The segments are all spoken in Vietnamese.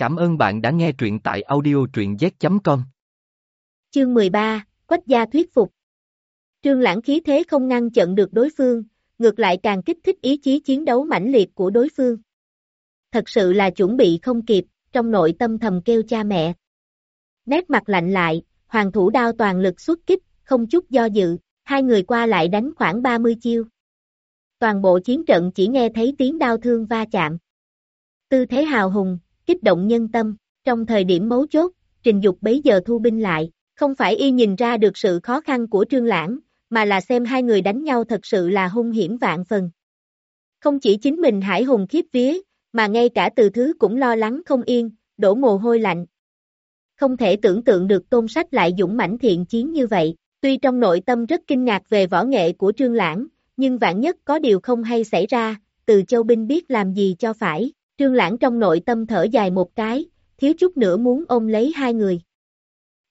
Cảm ơn bạn đã nghe truyện tại audio truyện z.com. Chương 13, Quách gia thuyết phục. Trương Lãng khí thế không ngăn chặn được đối phương, ngược lại càng kích thích ý chí chiến đấu mãnh liệt của đối phương. Thật sự là chuẩn bị không kịp, trong nội tâm thầm kêu cha mẹ. Nét mặt lạnh lại, hoàng thủ đao toàn lực xuất kích, không chút do dự, hai người qua lại đánh khoảng 30 chiêu. Toàn bộ chiến trận chỉ nghe thấy tiếng đao thương va chạm. Tư thế hào hùng, kích động nhân tâm, trong thời điểm mấu chốt, trình dục bấy giờ thu binh lại, không phải y nhìn ra được sự khó khăn của trương lãng, mà là xem hai người đánh nhau thật sự là hung hiểm vạn phần. Không chỉ chính mình hải hùng khiếp vía, mà ngay cả từ thứ cũng lo lắng không yên, đổ mồ hôi lạnh. Không thể tưởng tượng được tôn sách lại dũng mãnh thiện chiến như vậy, tuy trong nội tâm rất kinh ngạc về võ nghệ của trương lãng, nhưng vạn nhất có điều không hay xảy ra, từ châu binh biết làm gì cho phải, trương lãng trong nội tâm thở dài một cái, thiếu chút nữa muốn ôm lấy hai người.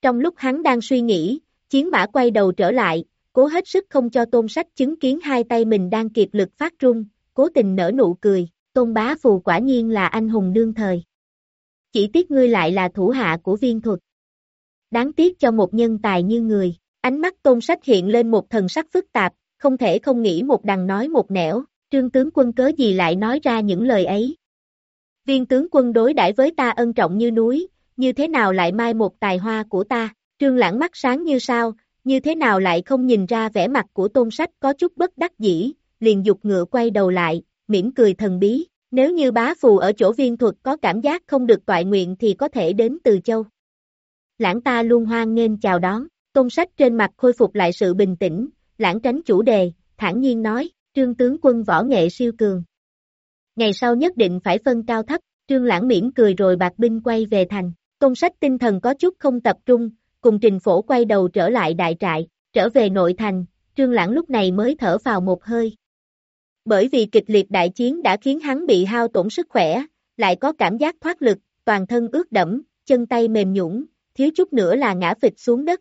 Trong lúc hắn đang suy nghĩ, chiến mã quay đầu trở lại, cố hết sức không cho tôn sách chứng kiến hai tay mình đang kiệt lực phát run, cố tình nở nụ cười, tôn bá phù quả nhiên là anh hùng đương thời. Chỉ tiếc ngươi lại là thủ hạ của viên thuật. Đáng tiếc cho một nhân tài như người, ánh mắt tôn sách hiện lên một thần sắc phức tạp, không thể không nghĩ một đằng nói một nẻo, trương tướng quân cớ gì lại nói ra những lời ấy. Viên tướng quân đối đãi với ta ân trọng như núi, như thế nào lại mai một tài hoa của ta, trương lãng mắt sáng như sao, như thế nào lại không nhìn ra vẻ mặt của tôn sách có chút bất đắc dĩ, liền dục ngựa quay đầu lại, mỉm cười thần bí, nếu như bá phù ở chỗ viên thuật có cảm giác không được tọa nguyện thì có thể đến từ châu. Lãng ta luôn hoan nghênh chào đón, tôn sách trên mặt khôi phục lại sự bình tĩnh, lãng tránh chủ đề, thản nhiên nói, trương tướng quân võ nghệ siêu cường. Ngày sau nhất định phải phân cao thấp, trương lãng mỉm cười rồi bạc binh quay về thành, tôn sách tinh thần có chút không tập trung, cùng trình phổ quay đầu trở lại đại trại, trở về nội thành, trương lãng lúc này mới thở vào một hơi. Bởi vì kịch liệt đại chiến đã khiến hắn bị hao tổn sức khỏe, lại có cảm giác thoát lực, toàn thân ướt đẫm, chân tay mềm nhũn, thiếu chút nữa là ngã phịch xuống đất.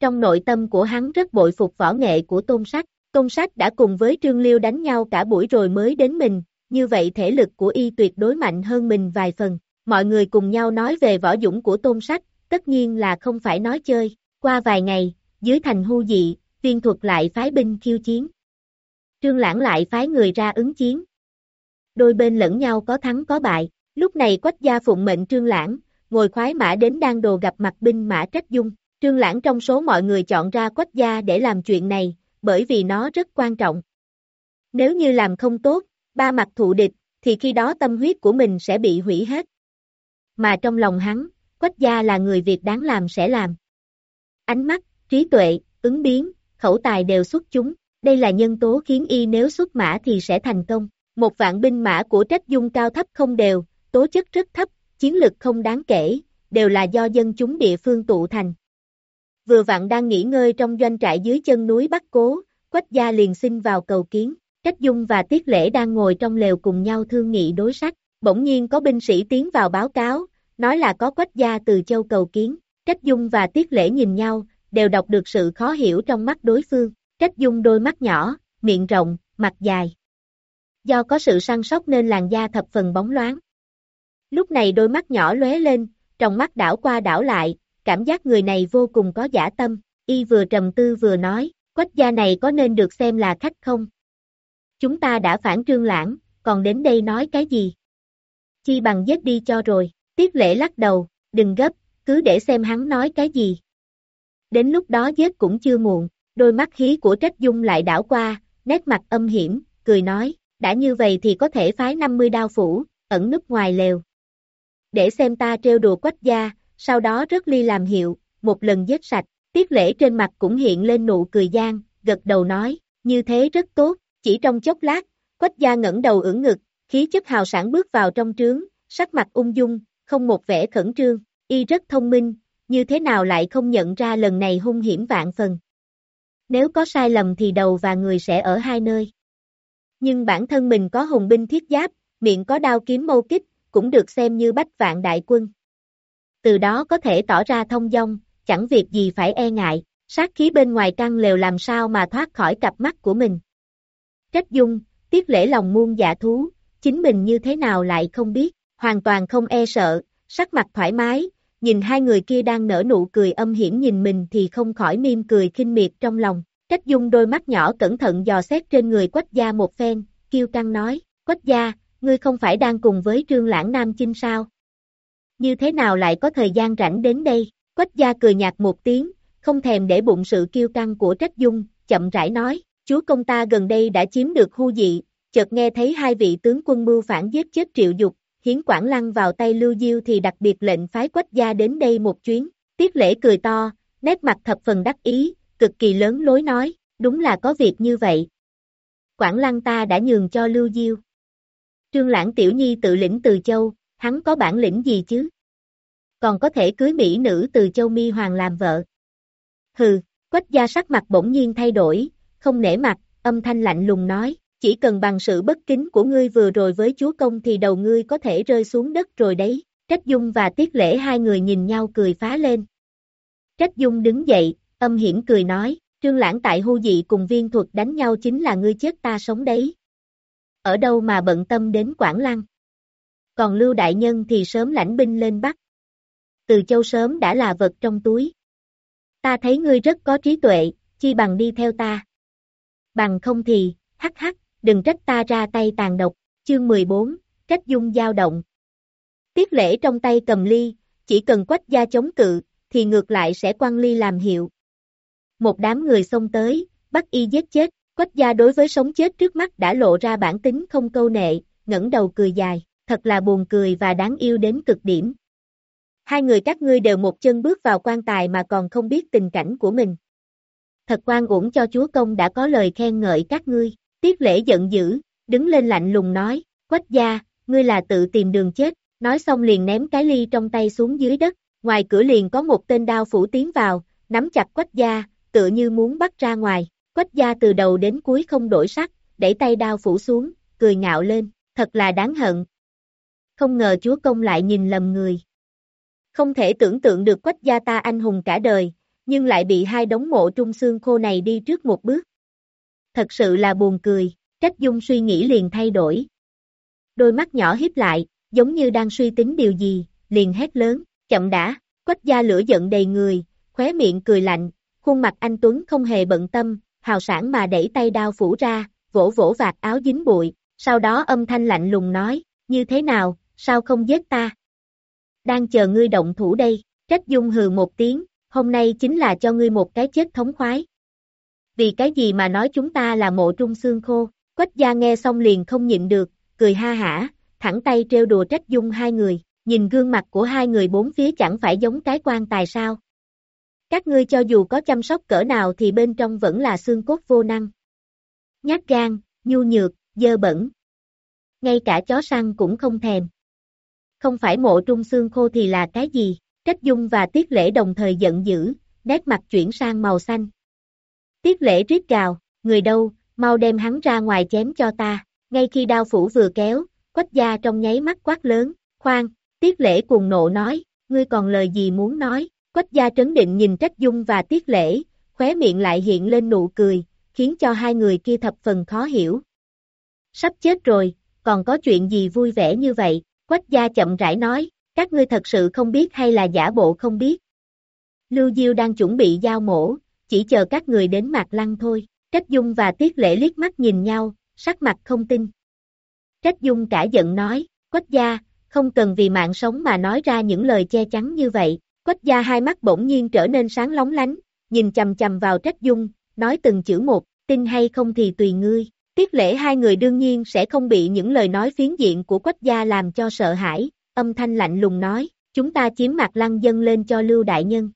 Trong nội tâm của hắn rất bội phục võ nghệ của tôn sách, tôn sách đã cùng với Trương Liêu đánh nhau cả buổi rồi mới đến mình, như vậy thể lực của y tuyệt đối mạnh hơn mình vài phần. Mọi người cùng nhau nói về võ dũng của tôn sách, tất nhiên là không phải nói chơi. Qua vài ngày, dưới thành hưu dị, viên thuật lại phái binh khiêu chiến. Trương Lãng lại phái người ra ứng chiến. Đôi bên lẫn nhau có thắng có bại, lúc này quách gia phụng mệnh Trương Lãng, ngồi khoái mã đến đang đồ gặp mặt binh mã trách dung. Trương Lãng trong số mọi người chọn ra quách gia để làm chuyện này, bởi vì nó rất quan trọng. Nếu như làm không tốt, ba mặt thụ địch, thì khi đó tâm huyết của mình sẽ bị hủy hết. Mà trong lòng hắn, quách gia là người việc đáng làm sẽ làm. Ánh mắt, trí tuệ, ứng biến, khẩu tài đều xuất chúng, đây là nhân tố khiến y nếu xuất mã thì sẽ thành công. Một vạn binh mã của trách dung cao thấp không đều, tố chất rất thấp, chiến lực không đáng kể, đều là do dân chúng địa phương tụ thành. Vừa vặn đang nghỉ ngơi trong doanh trại dưới chân núi Bắc Cố, Quách gia liền xin vào cầu kiến. Trách Dung và Tiết Lễ đang ngồi trong lều cùng nhau thương nghị đối sách, bỗng nhiên có binh sĩ tiến vào báo cáo, nói là có Quách gia từ châu cầu kiến. Trách Dung và Tiết Lễ nhìn nhau, đều đọc được sự khó hiểu trong mắt đối phương. Trách Dung đôi mắt nhỏ, miệng rộng, mặt dài. Do có sự săn sóc nên làn da thập phần bóng loáng. Lúc này đôi mắt nhỏ lóe lên, trong mắt đảo qua đảo lại, cảm giác người này vô cùng có giả tâm, y vừa trầm tư vừa nói, quách gia này có nên được xem là khách không? Chúng ta đã phản trương lãng, còn đến đây nói cái gì? Chi bằng giết đi cho rồi, tiết lễ lắc đầu, đừng gấp, cứ để xem hắn nói cái gì. Đến lúc đó giết cũng chưa muộn, đôi mắt khí của trách dung lại đảo qua, nét mặt âm hiểm, cười nói, đã như vậy thì có thể phái 50 đao phủ, ẩn núp ngoài lều. Để xem ta trêu đùa quách gia, sau đó rớt ly làm hiệu, một lần giết sạch, tiết lễ trên mặt cũng hiện lên nụ cười gian, gật đầu nói, như thế rất tốt, chỉ trong chốc lát, quách gia ngẩng đầu ưỡn ngực, khí chất hào sản bước vào trong trướng, sắc mặt ung dung, không một vẻ khẩn trương, y rất thông minh, như thế nào lại không nhận ra lần này hung hiểm vạn phần. Nếu có sai lầm thì đầu và người sẽ ở hai nơi. Nhưng bản thân mình có hùng binh thiết giáp, miệng có đao kiếm mâu kích, cũng được xem như bách vạn đại quân từ đó có thể tỏ ra thông dong, chẳng việc gì phải e ngại, sát khí bên ngoài căn lều làm sao mà thoát khỏi cặp mắt của mình. Trách dung, tiếc lễ lòng muôn dạ thú, chính mình như thế nào lại không biết, hoàn toàn không e sợ, sắc mặt thoải mái, nhìn hai người kia đang nở nụ cười âm hiểm nhìn mình thì không khỏi mỉm cười khinh miệt trong lòng. Trách dung đôi mắt nhỏ cẩn thận dò xét trên người quách gia một phen, kêu căng nói, quách gia, ngươi không phải đang cùng với trương lãng nam chinh sao? Như thế nào lại có thời gian rảnh đến đây? Quách gia cười nhạt một tiếng, không thèm để bụng sự kiêu căng của trách dung, chậm rãi nói, chúa công ta gần đây đã chiếm được hưu dị, chợt nghe thấy hai vị tướng quân mưu phản giết chết triệu dục, hiến Quảng Lăng vào tay Lưu Diêu thì đặc biệt lệnh phái quách gia đến đây một chuyến, tiết lễ cười to, nét mặt thập phần đắc ý, cực kỳ lớn lối nói, đúng là có việc như vậy. Quảng Lăng ta đã nhường cho Lưu Diêu. Trương Lãng Tiểu Nhi tự lĩnh từ châu, hắn có bản lĩnh gì chứ? Còn có thể cưới mỹ nữ từ châu mi hoàng làm vợ. Hừ, quách gia sắc mặt bỗng nhiên thay đổi, không nể mặt, âm thanh lạnh lùng nói, chỉ cần bằng sự bất kính của ngươi vừa rồi với chúa công thì đầu ngươi có thể rơi xuống đất rồi đấy. Trách Dung và Tiết Lễ hai người nhìn nhau cười phá lên. Trách Dung đứng dậy, âm hiểm cười nói, Trương Lãng tại hưu dị cùng viên thuật đánh nhau chính là ngươi chết ta sống đấy. Ở đâu mà bận tâm đến Quảng Lăng. Còn Lưu Đại Nhân thì sớm lãnh binh lên Bắc. Từ châu sớm đã là vật trong túi. Ta thấy ngươi rất có trí tuệ, chi bằng đi theo ta. Bằng không thì, hắc hắc, đừng trách ta ra tay tàn độc, chương 14, trách dung dao động. Tiết lễ trong tay cầm ly, chỉ cần quách gia chống cự, thì ngược lại sẽ quan ly làm hiệu. Một đám người xông tới, bắt y giết chết, quách gia đối với sống chết trước mắt đã lộ ra bản tính không câu nệ, ngẩng đầu cười dài, thật là buồn cười và đáng yêu đến cực điểm. Hai người các ngươi đều một chân bước vào quan tài mà còn không biết tình cảnh của mình. Thật quan uổng cho chúa công đã có lời khen ngợi các ngươi. Tiết lễ giận dữ, đứng lên lạnh lùng nói, quách gia, ngươi là tự tìm đường chết, nói xong liền ném cái ly trong tay xuống dưới đất, ngoài cửa liền có một tên đao phủ tiến vào, nắm chặt quách gia, tựa như muốn bắt ra ngoài, quách gia từ đầu đến cuối không đổi sắc, đẩy tay đao phủ xuống, cười ngạo lên, thật là đáng hận. Không ngờ chúa công lại nhìn lầm người. Không thể tưởng tượng được quách gia ta anh hùng cả đời, nhưng lại bị hai đống mộ trung xương khô này đi trước một bước thật sự là buồn cười, trách dung suy nghĩ liền thay đổi. Đôi mắt nhỏ hiếp lại, giống như đang suy tính điều gì, liền hét lớn, chậm đã, quách gia lửa giận đầy người, khóe miệng cười lạnh, khuôn mặt anh Tuấn không hề bận tâm, hào sản mà đẩy tay đao phủ ra, vỗ vỗ vạt áo dính bụi, sau đó âm thanh lạnh lùng nói, như thế nào, sao không giết ta? Đang chờ ngươi động thủ đây, trách dung hừ một tiếng, hôm nay chính là cho ngươi một cái chết thống khoái vì cái gì mà nói chúng ta là mộ trung xương khô, quách gia nghe xong liền không nhịn được, cười ha hả, thẳng tay trêu đùa trách dung hai người, nhìn gương mặt của hai người bốn phía chẳng phải giống cái quan tài sao. Các ngươi cho dù có chăm sóc cỡ nào thì bên trong vẫn là xương cốt vô năng. Nhát gan, nhu nhược, dơ bẩn. Ngay cả chó săn cũng không thèm. Không phải mộ trung xương khô thì là cái gì, trách dung và tiết lễ đồng thời giận dữ, nét mặt chuyển sang màu xanh. Tiết lễ rít gào, người đâu, mau đem hắn ra ngoài chém cho ta, ngay khi đao phủ vừa kéo, quách gia trong nháy mắt quát lớn, khoan, tiết lễ cuồng nộ nói, ngươi còn lời gì muốn nói, quách gia trấn định nhìn trách dung và tiết lễ, khóe miệng lại hiện lên nụ cười, khiến cho hai người kia thập phần khó hiểu. Sắp chết rồi, còn có chuyện gì vui vẻ như vậy, quách gia chậm rãi nói, các ngươi thật sự không biết hay là giả bộ không biết. Lưu Diêu đang chuẩn bị giao mổ, chỉ chờ các người đến Mạc Lăng thôi. Trách Dung và Tiết Lễ liếc mắt nhìn nhau, sắc mặt không tin. Trách Dung cả giận nói, Quách gia, không cần vì mạng sống mà nói ra những lời che chắn như vậy. Quách gia hai mắt bỗng nhiên trở nên sáng lóng lánh, nhìn chầm chầm vào Trách Dung, nói từng chữ một, tin hay không thì tùy ngươi. Tiết lễ hai người đương nhiên sẽ không bị những lời nói phiến diện của Quách gia làm cho sợ hãi, âm thanh lạnh lùng nói, chúng ta chiếm Mạc Lăng dân lên cho Lưu Đại Nhân.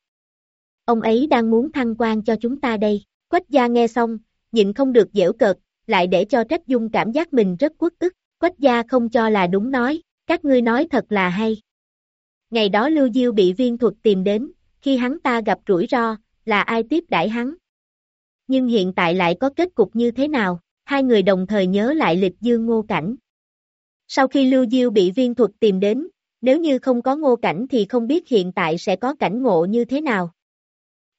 Ông ấy đang muốn thăng quan cho chúng ta đây. Quách gia nghe xong, nhịn không được dễu cợt, lại để cho Trách Dung cảm giác mình rất quất ức. Quách gia không cho là đúng nói, các ngươi nói thật là hay. Ngày đó Lưu Diêu bị viên thuật tìm đến, khi hắn ta gặp rủi ro, là ai tiếp đãi hắn. Nhưng hiện tại lại có kết cục như thế nào, hai người đồng thời nhớ lại lịch dương ngô cảnh. Sau khi Lưu Diêu bị viên thuật tìm đến, nếu như không có ngô cảnh thì không biết hiện tại sẽ có cảnh ngộ như thế nào.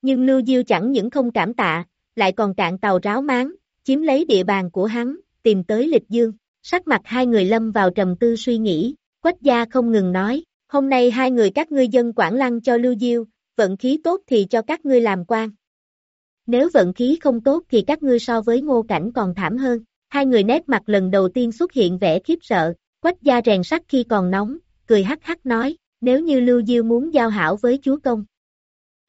Nhưng Lưu Diêu chẳng những không cảm tạ, lại còn cạn tàu ráo máng, chiếm lấy địa bàn của hắn, tìm tới lịch dương. Sắc mặt hai người lâm vào trầm tư suy nghĩ, quách gia không ngừng nói, Hôm nay hai người các ngươi dân Quảng Lăng cho Lưu Diêu, vận khí tốt thì cho các ngươi làm quan. Nếu vận khí không tốt thì các ngươi so với ngô cảnh còn thảm hơn. Hai người nét mặt lần đầu tiên xuất hiện vẻ khiếp sợ, quách Gia rèn sắt khi còn nóng, cười hắc hắc nói, nếu như Lưu Diêu muốn giao hảo với chúa công.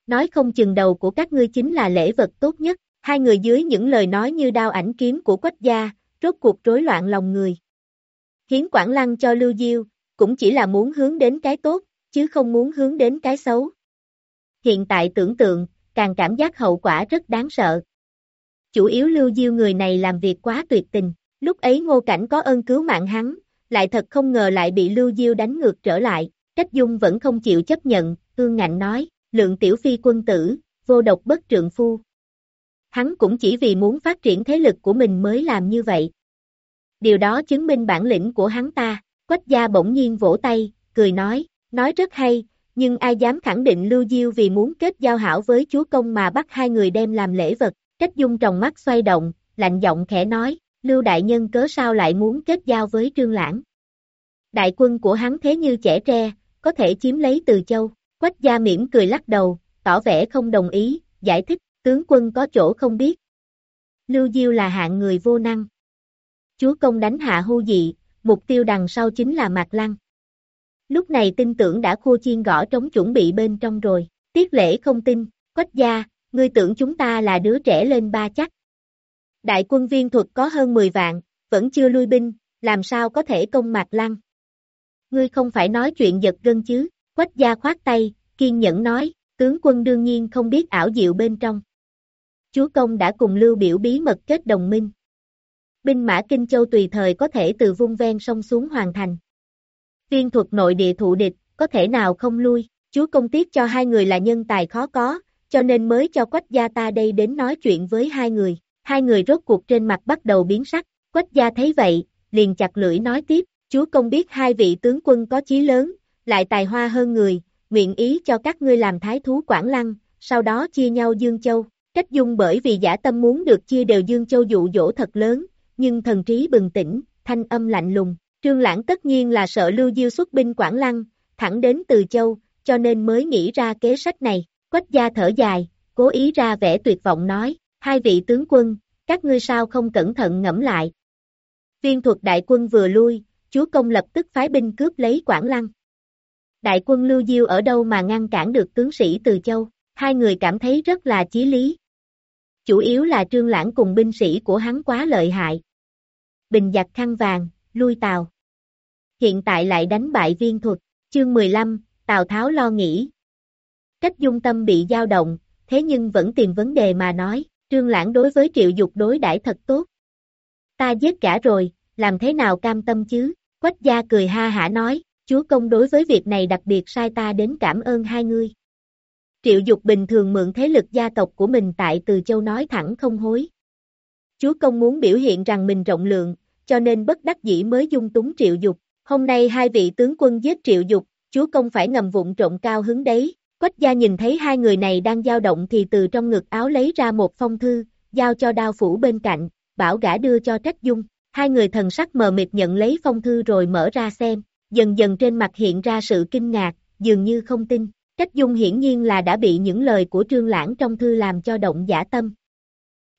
Nói không chừng đầu của các ngươi chính là lễ vật tốt nhất, hai người dưới những lời nói như đao ảnh kiếm của quách gia, rốt cuộc rối loạn lòng người. Hiến Quảng Lăng cho Lưu Diêu, cũng chỉ là muốn hướng đến cái tốt, chứ không muốn hướng đến cái xấu. Hiện tại tưởng tượng, càng cảm giác hậu quả rất đáng sợ. Chủ yếu Lưu Diêu người này làm việc quá tuyệt tình, lúc ấy ngô cảnh có ơn cứu mạng hắn, lại thật không ngờ lại bị Lưu Diêu đánh ngược trở lại, Trách Dung vẫn không chịu chấp nhận, ương ngạnh nói, lượng tiểu phi quân tử, vô độc bất trượng phu. Hắn cũng chỉ vì muốn phát triển thế lực của mình mới làm như vậy. Điều đó chứng minh bản lĩnh của hắn ta, quách gia bỗng nhiên vỗ tay, cười nói, nói rất hay, nhưng ai dám khẳng định Lưu Diêu vì muốn kết giao hảo với chúa công mà bắt hai người đem làm lễ vật, Trách Dung trong mắt xoay động, lạnh giọng khẽ nói, Lưu Đại Nhân cớ sao lại muốn kết giao với Trương Lãng. Đại quân của hắn thế như trẻ tre, có thể chiếm lấy từ châu, Quách gia mỉm cười lắc đầu, tỏ vẻ không đồng ý, giải thích, tướng quân có chỗ không biết. Lưu Diêu là hạng người vô năng. Chúa công đánh hạ hô dị, mục tiêu đằng sau chính là Mạc Lăng. Lúc này tin tưởng đã khô chiên gõ trống chuẩn bị bên trong rồi, tiết lễ không tin, quách gia, ngươi tưởng chúng ta là đứa trẻ lên ba chắc. Đại quân viên thuật có hơn 10 vạn, vẫn chưa lui binh, làm sao có thể công Mạc Lăng. Ngươi không phải nói chuyện giật gân chứ, quách gia khoát tay, kiên nhẫn nói, tướng quân đương nhiên không biết ảo diệu bên trong. Chúa công đã cùng lưu biểu bí mật kết đồng minh. Binh mã Kinh Châu tùy thời có thể từ vung ven sông xuống hoàn thành. Viên thuật nội địa thụ địch, có thể nào không lui, chúa công tiếc cho hai người là nhân tài khó có, cho nên mới cho quách gia ta đây đến nói chuyện với hai người. Hai người rốt cuộc trên mặt bắt đầu biến sắc, quách gia thấy vậy, liền chặt lưỡi nói tiếp, chúa công biết hai vị tướng quân có chí lớn, lại tài hoa hơn người, nguyện ý cho các ngươi làm thái thú Quảng Lăng, sau đó chia nhau Dương Châu. Cách dung bởi vì giả tâm muốn được chia đều Dương Châu dụ dỗ thật lớn, nhưng thần trí bừng tỉnh, thanh âm lạnh lùng. Trương Lãng tất nhiên là sợ Lưu Diêu xuất binh Quảng Lăng, thẳng đến Từ Châu, cho nên mới nghĩ ra kế sách này. Quách gia thở dài, cố ý ra vẻ tuyệt vọng nói, hai vị tướng quân, các ngươi sao không cẩn thận ngẫm lại. Viên thuật đại quân vừa lui, chúa công lập tức phái binh cướp lấy Quảng Lăng. Đại quân Lưu Diêu ở đâu mà ngăn cản được tướng sĩ từ châu, hai người cảm thấy rất là chí lý. Chủ yếu là trương lãng cùng binh sĩ của hắn quá lợi hại. Bình giặc khăn vàng, lui tàu. Hiện tại lại đánh bại viên thuật, chương 15, Tào Tháo lo nghĩ. Cách dung tâm bị dao động, thế nhưng vẫn tìm vấn đề mà nói, trương lãng đối với triệu dục đối đãi thật tốt. Ta giết cả rồi, làm thế nào cam tâm chứ? Quách gia cười ha hả nói, chúa công đối với việc này đặc biệt sai ta đến cảm ơn hai ngươi. Triệu Dục bình thường mượn thế lực gia tộc của mình tại Từ Châu nói thẳng không hối. Chúa công muốn biểu hiện rằng mình rộng lượng, cho nên bất đắc dĩ mới dung túng Triệu Dục. Hôm nay hai vị tướng quân giết Triệu Dục, chúa công phải ngầm vụn trộn cao hứng đấy. Quách gia nhìn thấy hai người này đang dao động thì từ trong ngực áo lấy ra một phong thư, giao cho đao phủ bên cạnh, bảo gã đưa cho Trách Dung. Hai người thần sắc mờ mịt nhận lấy phong thư rồi mở ra xem, dần dần trên mặt hiện ra sự kinh ngạc, dường như không tin. Trách Dung hiển nhiên là đã bị những lời của Trương Lãng trong thư làm cho động giả tâm.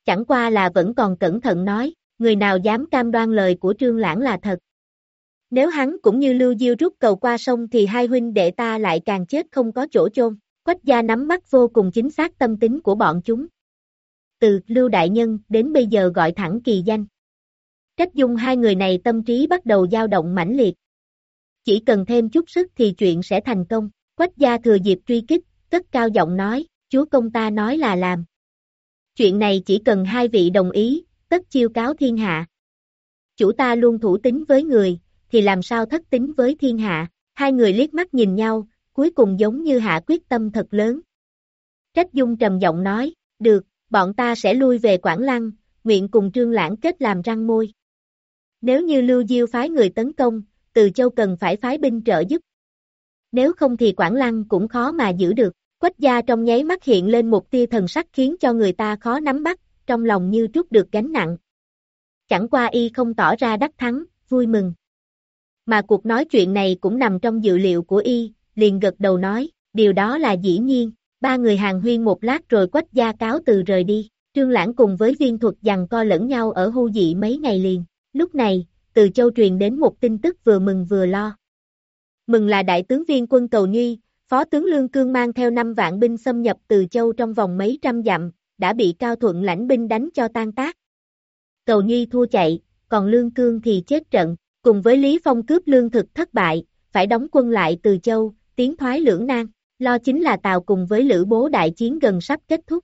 Chẳng qua là vẫn còn cẩn thận nói, người nào dám cam đoan lời của Trương Lãng là thật. Nếu hắn cũng như Lưu Diêu rút cầu qua sông thì hai huynh đệ ta lại càng chết không có chỗ chôn. Quách gia nắm mắt vô cùng chính xác tâm tính của bọn chúng. Từ Lưu Đại Nhân đến bây giờ gọi thẳng kỳ danh. Trách dung hai người này tâm trí bắt đầu dao động mãnh liệt. Chỉ cần thêm chút sức thì chuyện sẽ thành công. Quách gia thừa dịp truy kích, cất cao giọng nói, chúa công ta nói là làm. Chuyện này chỉ cần hai vị đồng ý, tất chiêu cáo thiên hạ. Chủ ta luôn thủ tính với người, thì làm sao thất tính với thiên hạ. Hai người liếc mắt nhìn nhau, cuối cùng giống như hạ quyết tâm thật lớn. Trách Dung trầm giọng nói, được, bọn ta sẽ lui về Quảng Lăng, nguyện cùng Trương Lãng kết làm răng môi. Nếu như Lưu Diêu phái người tấn công, Từ Châu cần phải phái binh trợ giúp. Nếu không thì Quảng Lăng cũng khó mà giữ được. Quách gia trong nháy mắt hiện lên một tia thần sắc khiến cho người ta khó nắm bắt, trong lòng như trút được gánh nặng. Chẳng qua y không tỏ ra đắc thắng, vui mừng. Mà cuộc nói chuyện này cũng nằm trong dự liệu của y, liền gật đầu nói, điều đó là dĩ nhiên, ba người hàng huyên một lát rồi quách gia cáo từ rời đi, trương lãng cùng với viên thuật dằn co lẫn nhau ở hưu dị mấy ngày liền, lúc này, từ châu truyền đến một tin tức vừa mừng vừa lo. Mừng là đại tướng viên quân Cầu Nhi, phó tướng Lương Cương mang theo 5 vạn binh xâm nhập từ châu trong vòng mấy trăm dặm, đã bị Cao Thuận lãnh binh đánh cho tan tác. Cầu Nhi thua chạy, còn Lương Cương thì chết trận, cùng với Lý Phong cướp lương thực thất bại, phải đóng quân lại từ châu, tiến thoái lưỡng nan, lo chính là Tào cùng với Lữ Bố đại chiến gần sắp kết thúc.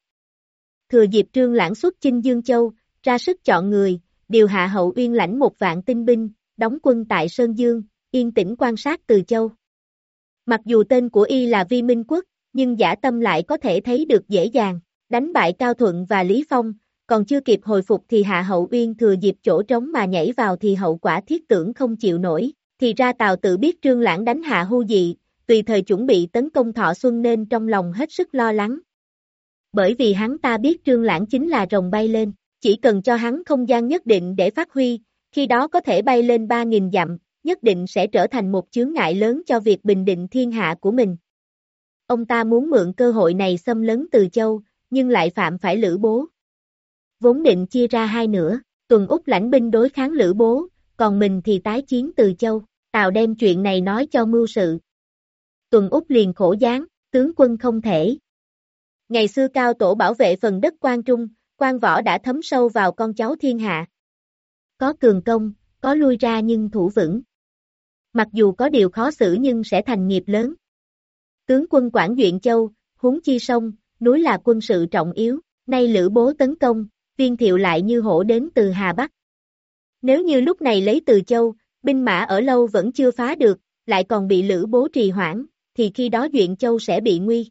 Thừa dịp trương lãng xuất chinh Dương Châu, ra sức chọn người, điều hạ hậu uyên lãnh một vạn tinh binh, đóng quân tại Sơn Dương, yên tĩnh quan sát từ châu. Mặc dù tên của y là Vi Minh Quốc, nhưng giả tâm lại có thể thấy được dễ dàng, đánh bại Cao Thuận và Lý Phong, còn chưa kịp hồi phục thì Hạ Hậu Uyên thừa dịp chỗ trống mà nhảy vào thì hậu quả thiết tưởng không chịu nổi, thì ra Tào tự biết Trương Lãng đánh Hạ Hu Dị, tùy thời chuẩn bị tấn công Thọ Xuân nên trong lòng hết sức lo lắng. Bởi vì hắn ta biết Trương Lãng chính là rồng bay lên, chỉ cần cho hắn không gian nhất định để phát huy, khi đó có thể bay lên 3.000 dặm, nhất định sẽ trở thành một chướng ngại lớn cho việc bình định thiên hạ của mình. Ông ta muốn mượn cơ hội này xâm lấn từ châu, nhưng lại phạm phải lữ bố. Vốn định chia ra hai nửa, tuần Úc lãnh binh đối kháng lữ bố, còn mình thì tái chiến từ châu, Tào đem chuyện này nói cho mưu sự. Tuần Úc liền khổ gián, tướng quân không thể. Ngày xưa cao tổ bảo vệ phần đất quan trung, quan võ đã thấm sâu vào con cháu thiên hạ. Có cường công, có lui ra nhưng thủ vững. Mặc dù có điều khó xử nhưng sẽ thành nghiệp lớn. Tướng quân quản Duyện Châu, huống chi sông, núi là quân sự trọng yếu, nay lữ bố tấn công, viên thiệu lại như hổ đến từ Hà Bắc. Nếu như lúc này lấy từ châu, binh mã ở lâu vẫn chưa phá được, lại còn bị lữ bố trì hoãn, thì khi đó Duyện Châu sẽ bị nguy.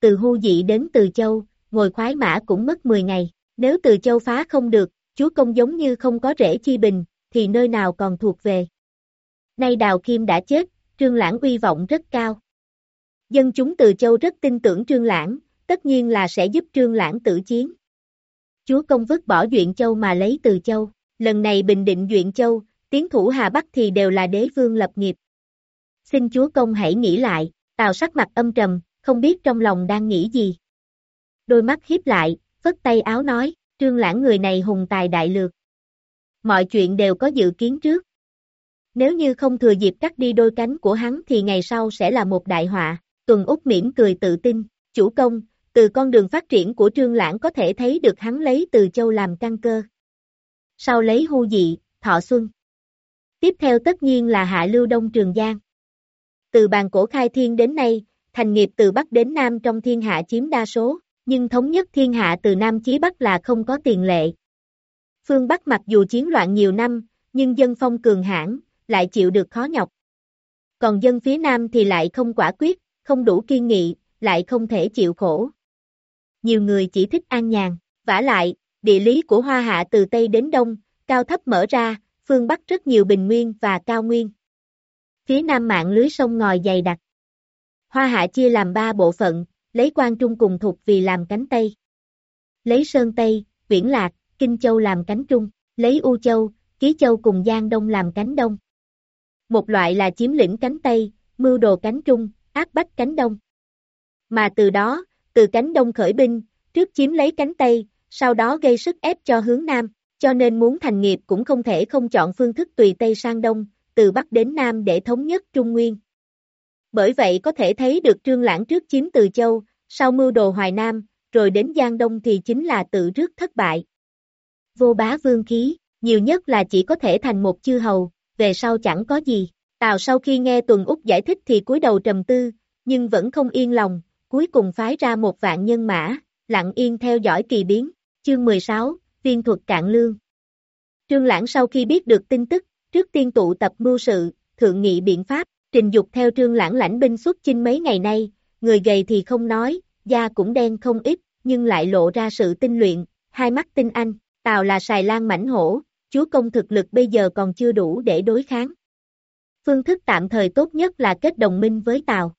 Từ hưu dị đến từ châu, ngồi khoái mã cũng mất 10 ngày, nếu từ châu phá không được, chúa công giống như không có rễ chi bình, thì nơi nào còn thuộc về. Nay Đào Kim đã chết, Trương Lãng uy vọng rất cao. Dân chúng từ châu rất tin tưởng Trương Lãng, tất nhiên là sẽ giúp Trương Lãng tử chiến. Chúa công vứt bỏ Duyện Châu mà lấy từ châu, lần này bình định Duyện Châu, tiến thủ Hà Bắc thì đều là đế vương lập nghiệp. Xin chúa công hãy nghĩ lại, tào sắc mặt âm trầm, không biết trong lòng đang nghĩ gì. Đôi mắt hiếp lại, phất tay áo nói, trương lãng người này hùng tài đại lược. Mọi chuyện đều có dự kiến trước. Nếu như không thừa dịp cắt đi đôi cánh của hắn thì ngày sau sẽ là một đại họa. Tuần út miễn cười tự tin, chủ công, từ con đường phát triển của trương lãng có thể thấy được hắn lấy từ châu làm căn cơ. Sau lấy hưu dị, thọ xuân. Tiếp theo tất nhiên là hạ lưu đông trường giang. Từ bàn cổ khai thiên đến nay, thành nghiệp từ Bắc đến Nam trong thiên hạ chiếm đa số, nhưng thống nhất thiên hạ từ Nam chí Bắc là không có tiền lệ. Phương Bắc mặc dù chiến loạn nhiều năm, nhưng dân phong cường hãn, lại chịu được khó nhọc. Còn dân phía Nam thì lại không quả quyết, không đủ kiên nghị, lại không thể chịu khổ. Nhiều người chỉ thích an nhàn, vả lại, địa lý của Hoa Hạ từ Tây đến Đông, cao thấp mở ra, phương Bắc rất nhiều bình nguyên và cao nguyên. Phía Nam mạng lưới sông ngòi dày đặc. Hoa Hạ chia làm ba bộ phận, lấy quan trung cùng thuộc vì làm cánh Tây. Lấy Sơn Tây, Viễn Lạc, Kinh Châu làm cánh Trung, lấy U Châu, Ký Châu cùng Giang Đông làm cánh Đông. Một loại là chiếm lĩnh cánh Tây, mưu đồ cánh Trung, áp bách cánh Đông. Mà từ đó, từ cánh Đông khởi binh, trước chiếm lấy cánh Tây, sau đó gây sức ép cho hướng Nam, cho nên muốn thành nghiệp cũng không thể không chọn phương thức tùy Tây sang Đông, từ Bắc đến Nam để thống nhất Trung Nguyên. Bởi vậy có thể thấy được Trương Lãng trước chiếm Từ Châu, sau mưu đồ Hoài Nam, rồi đến Giang Đông thì chính là tự rước thất bại. Vô bá vương khí, nhiều nhất là chỉ có thể thành một chư hầu, về sau chẳng có gì. Tào sau khi nghe Tuần Úc giải thích thì cúi đầu trầm tư, nhưng vẫn không yên lòng, cuối cùng phái ra một vạn nhân mã, lặng yên theo dõi kỳ biến. Chương 16, Viên thuật cạn lương. Trương Lãng sau khi biết được tin tức, trước tiên tụ tập mưu sự, thượng nghị biện pháp, trình dục theo Trương Lãng lãnh binh xuất chinh mấy ngày nay, người gầy thì không nói, da cũng đen không ít, nhưng lại lộ ra sự tinh luyện, hai mắt tinh anh, Tào là xài lan mảnh hổ, chúa công thực lực bây giờ còn chưa đủ để đối kháng. Phương thức tạm thời tốt nhất là kết đồng minh với Tào.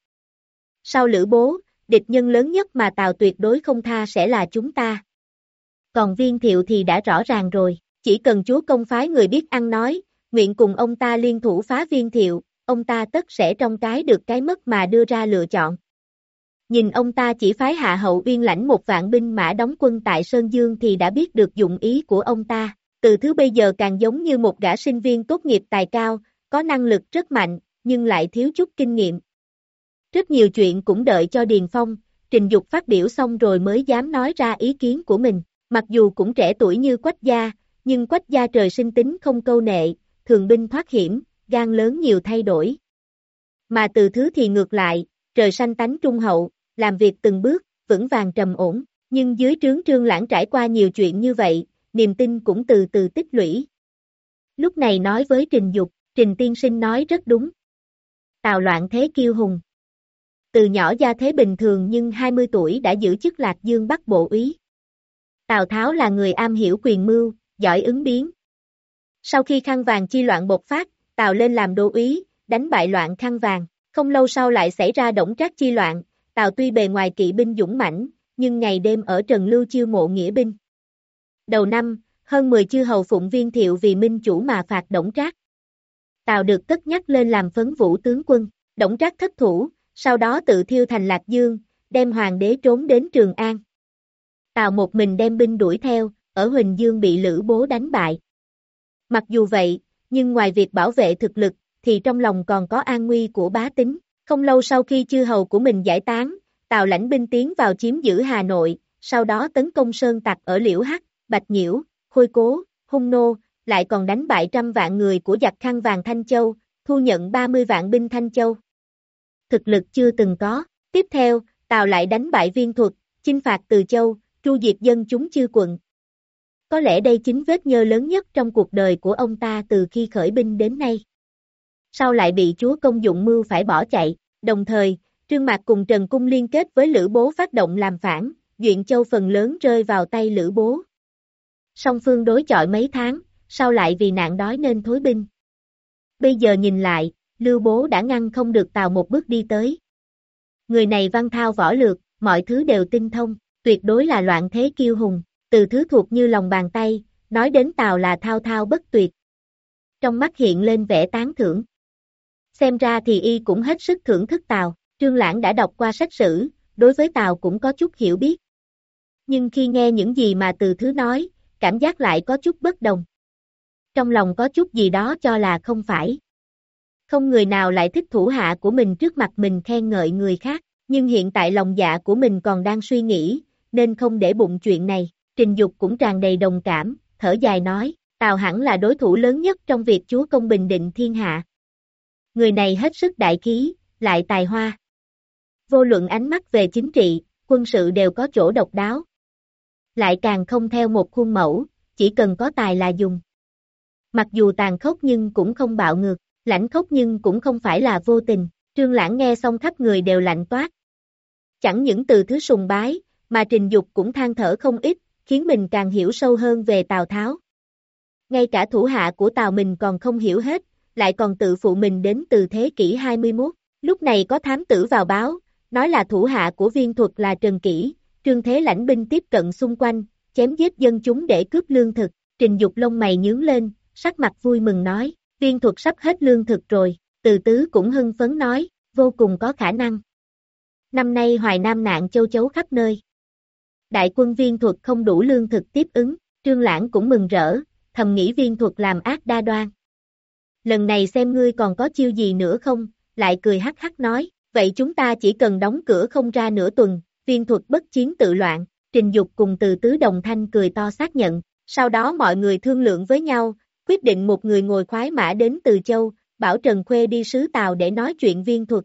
Sau lữ bố, địch nhân lớn nhất mà Tào tuyệt đối không tha sẽ là chúng ta. Còn viên thiệu thì đã rõ ràng rồi, chỉ cần chúa công phái người biết ăn nói, nguyện cùng ông ta liên thủ phá viên thiệu, ông ta tất sẽ trong cái được cái mất mà đưa ra lựa chọn. Nhìn ông ta chỉ phái hạ hậu uyên lãnh một vạn binh mã đóng quân tại Sơn Dương thì đã biết được dụng ý của ông ta. Từ thứ bây giờ càng giống như một gã sinh viên tốt nghiệp tài cao, có năng lực rất mạnh, nhưng lại thiếu chút kinh nghiệm. Rất nhiều chuyện cũng đợi cho Điền Phong, Trình Dục phát biểu xong rồi mới dám nói ra ý kiến của mình. Mặc dù cũng trẻ tuổi như Quách Gia, nhưng Quách Gia trời sinh tính không câu nệ, thường binh thoát hiểm, gan lớn nhiều thay đổi. Mà từ thứ thì ngược lại, trời sanh tánh trung hậu, làm việc từng bước, vững vàng trầm ổn, nhưng dưới trướng trương lãng trải qua nhiều chuyện như vậy, niềm tin cũng từ từ tích lũy. Lúc này nói với Trình Dục, Trình Tiên Sinh nói rất đúng. Tào loạn thế kiêu hùng. Từ nhỏ gia thế bình thường nhưng 20 tuổi đã giữ chức Lạc Dương Bắc Bộ úy. Tào Tháo là người am hiểu quyền mưu, giỏi ứng biến. Sau khi khăn vàng chi loạn bộc phát, Tào lên làm đô úy, đánh bại loạn khăn vàng. Không lâu sau lại xảy ra động trác chi loạn, Tào tuy bề ngoài kỵ binh dũng mãnh, nhưng ngày đêm ở Trần Lưu chiêu mộ nghĩa binh. Đầu năm, hơn 10 chư hầu phụng viên thiệu vì minh chủ mà phạt Đổng Trác. Tào được cất nhắc lên làm phấn vũ tướng quân, Đổng Trác thất thủ, sau đó tự thiêu thành Lạc Dương, đem hoàng đế trốn đến Trường An. Tào một mình đem binh đuổi theo, ở Huỳnh Dương bị Lữ Bố đánh bại. Mặc dù vậy, nhưng ngoài việc bảo vệ thực lực, thì trong lòng còn có an nguy của bá tính. Không lâu sau khi chư hầu của mình giải tán, Tào lãnh binh tiến vào chiếm giữ Hà Nội, sau đó tấn công Sơn Tặc ở Liễu Hắc, Bạch Nhiễu, Khôi Cố, Hung Nô, lại còn đánh bại trăm vạn người của giặc khăn vàng Thanh Châu, thu nhận 30 vạn binh Thanh Châu. Thực lực chưa từng có. Tiếp theo, Tào lại đánh bại viên thuật, chinh phạt Từ Châu, tru diệt dân chúng chư quận. Có lẽ đây chính vết nhơ lớn nhất trong cuộc đời của ông ta từ khi khởi binh đến nay sau lại bị chúa công dụng mưu phải bỏ chạy, đồng thời, Trương Mạc cùng Trần Cung liên kết với Lữ Bố phát động làm phản, Duyện Châu phần lớn rơi vào tay Lữ Bố. Song phương đối chọi mấy tháng, sau lại vì nạn đói nên thối binh. Bây giờ nhìn lại, Lưu Bố đã ngăn không được Tào một bước đi tới. Người này văn thao võ lược, mọi thứ đều tinh thông, tuyệt đối là loạn thế kiêu hùng, từ thứ thuộc như lòng bàn tay, nói đến Tào là thao thao bất tuyệt. Trong mắt hiện lên vẻ tán thưởng. Xem ra thì y cũng hết sức thưởng thức Tào, Trương Lãng đã đọc qua sách sử, đối với Tào cũng có chút hiểu biết. Nhưng khi nghe những gì mà từ thứ nói, cảm giác lại có chút bất đồng. Trong lòng có chút gì đó cho là không phải. Không người nào lại thích thủ hạ của mình trước mặt mình khen ngợi người khác, nhưng hiện tại lòng dạ của mình còn đang suy nghĩ, nên không để bụng chuyện này. Trình Dục cũng tràn đầy đồng cảm, thở dài nói, Tào hẳn là đối thủ lớn nhất trong việc chúa công bình định thiên hạ người này hết sức đại khí, lại tài hoa. Vô luận ánh mắt về chính trị, quân sự đều có chỗ độc đáo. Lại càng không theo một khuôn mẫu, chỉ cần có tài là dùng. Mặc dù tàn khốc nhưng cũng không bạo ngược, lãnh khốc nhưng cũng không phải là vô tình, trương lãng nghe xong khắp người đều lạnh toát. Chẳng những từ thứ sùng bái, mà trình dục cũng than thở không ít, khiến mình càng hiểu sâu hơn về Tào Tháo. Ngay cả thủ hạ của Tào mình còn không hiểu hết, lại còn tự phụ mình đến từ thế kỷ 21. Lúc này có thám tử vào báo, nói là thủ hạ của viên thuật là Trần Kỷ, trương thế lãnh binh tiếp cận xung quanh, chém giết dân chúng để cướp lương thực, trình dục lông mày nhướng lên, sắc mặt vui mừng nói, viên thuật sắp hết lương thực rồi, từ tứ cũng hưng phấn nói, vô cùng có khả năng. Năm nay Hoài Nam nạn châu chấu khắp nơi. Đại quân viên thuật không đủ lương thực tiếp ứng, trương lãng cũng mừng rỡ, thầm nghĩ viên thuật làm ác đa đoan lần này xem ngươi còn có chiêu gì nữa không, lại cười hắc hắc nói, vậy chúng ta chỉ cần đóng cửa không ra nửa tuần, viên thuật bất chiến tự loạn, trình dục cùng từ tứ đồng thanh cười to xác nhận, sau đó mọi người thương lượng với nhau, quyết định một người ngồi khoái mã đến từ châu, bảo Trần Khuê đi sứ Tàu để nói chuyện viên thuật.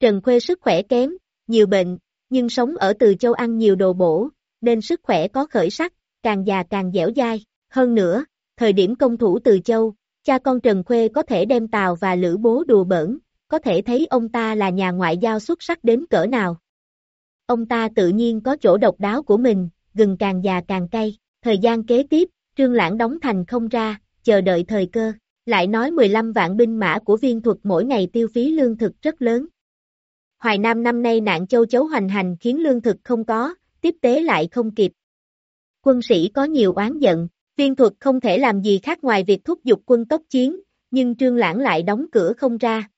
Trần Khuê sức khỏe kém, nhiều bệnh, nhưng sống ở từ châu ăn nhiều đồ bổ, nên sức khỏe có khởi sắc, càng già càng dẻo dai. Hơn nữa, thời điểm công thủ từ châu, cha con Trần Khuê có thể đem tàu và Lữ Bố đùa bỡn, có thể thấy ông ta là nhà ngoại giao xuất sắc đến cỡ nào. Ông ta tự nhiên có chỗ độc đáo của mình, gừng càng già càng cay, thời gian kế tiếp, Trương Lãng đóng thành không ra, chờ đợi thời cơ, lại nói 15 vạn binh mã của viên thuật mỗi ngày tiêu phí lương thực rất lớn. Hoài Nam năm nay nạn châu chấu hoành hành khiến lương thực không có, tiếp tế lại không kịp. Quân sĩ có nhiều oán giận, Viên thuật không thể làm gì khác ngoài việc thúc giục quân tốc chiến, nhưng Trương Lãng lại đóng cửa không ra.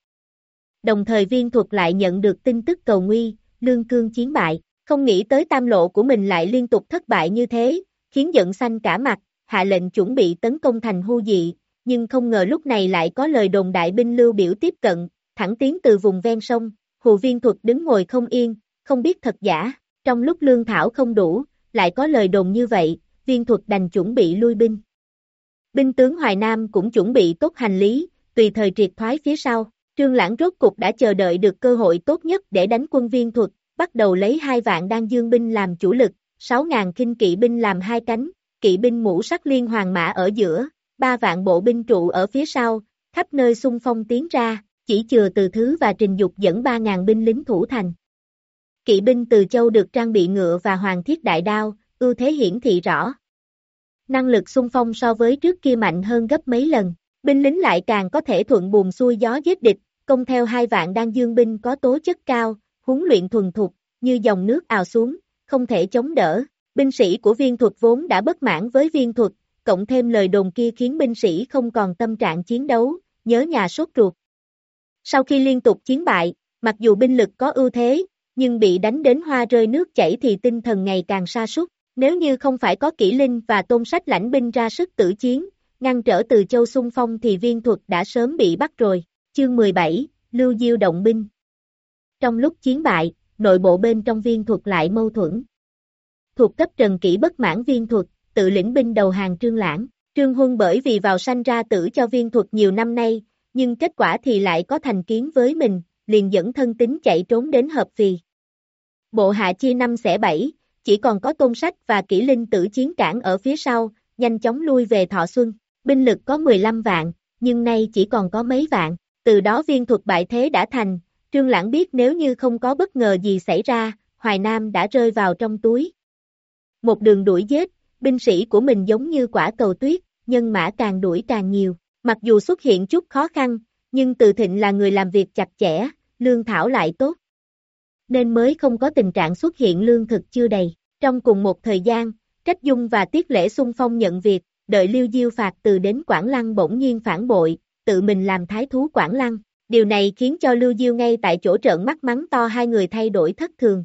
Đồng thời viên thuật lại nhận được tin tức cầu nguy, lương cương chiến bại, không nghĩ tới tam lộ của mình lại liên tục thất bại như thế, khiến giận xanh cả mặt, hạ lệnh chuẩn bị tấn công thành hưu dị, nhưng không ngờ lúc này lại có lời đồn đại binh lưu biểu tiếp cận, thẳng tiến từ vùng ven sông, hù viên thuật đứng ngồi không yên, không biết thật giả, trong lúc lương thảo không đủ, lại có lời đồn như vậy, viên thuật đành chuẩn bị lui binh. Binh tướng Hoài Nam cũng chuẩn bị tốt hành lý, tùy thời triệt thoái phía sau, trương lãng rốt cục đã chờ đợi được cơ hội tốt nhất để đánh quân viên thuật, bắt đầu lấy hai vạn đan dương binh làm chủ lực, sáu ngàn kinh kỵ binh làm hai cánh, kỵ binh mũ sắc liên hoàng mã ở giữa, ba vạn bộ binh trụ ở phía sau, khắp nơi xung phong tiến ra, chỉ chừa từ thứ và trình dục dẫn ba ngàn binh lính thủ thành. Kỵ binh từ châu được trang bị ngựa và hoàng thiết đại đao, ưu thế hiển thị rõ. Năng lực xung phong so với trước kia mạnh hơn gấp mấy lần, binh lính lại càng có thể thuận buồm xuôi gió giết địch, công theo hai vạn đan dương binh có tố chất cao, huấn luyện thuần thục, như dòng nước ào xuống, không thể chống đỡ. Binh sĩ của viên thuật vốn đã bất mãn với viên thuật, cộng thêm lời đồn kia khiến binh sĩ không còn tâm trạng chiến đấu, nhớ nhà sốt ruột. Sau khi liên tục chiến bại, mặc dù binh lực có ưu thế, nhưng bị đánh đến hoa rơi nước chảy thì tinh thần ngày càng sa sút. Nếu như không phải có kỹ linh và tôn sách lãnh binh ra sức tử chiến, ngăn trở từ châu xung phong thì viên thuật đã sớm bị bắt rồi. Chương 17, Lưu Diêu động binh Trong lúc chiến bại, nội bộ bên trong viên thuật lại mâu thuẫn. Thuộc cấp trần kỹ bất mãn viên thuật, tự lĩnh binh đầu hàng trương lãng. Trương Huân bởi vì vào sanh ra tử cho viên thuật nhiều năm nay, nhưng kết quả thì lại có thành kiến với mình, liền dẫn thân tính chạy trốn đến hợp phì. Bộ hạ chia năm xẻ bảy, chỉ còn có tôn sách và kỹ linh tử chiến cản ở phía sau, nhanh chóng lui về Thọ Xuân. Binh lực có 15 vạn, nhưng nay chỉ còn có mấy vạn. Từ đó viên thuật bại thế đã thành, Trương Lãng biết nếu như không có bất ngờ gì xảy ra, Hoài Nam đã rơi vào trong túi. Một đường đuổi giết, binh sĩ của mình giống như quả cầu tuyết, nhân mã càng đuổi càng nhiều. Mặc dù xuất hiện chút khó khăn, nhưng Từ Thịnh là người làm việc chặt chẽ, lương thảo lại tốt. Nên mới không có tình trạng xuất hiện lương thực chưa đầy. Trong cùng một thời gian, Trách Dung và Tiết Lễ xung phong nhận việc, đợi Liêu Diêu phạt từ đến Quảng Lăng bỗng nhiên phản bội, tự mình làm thái thú Quảng Lăng. Điều này khiến cho Lưu Diêu ngay tại chỗ trợn mắt mắng to hai người thay đổi thất thường.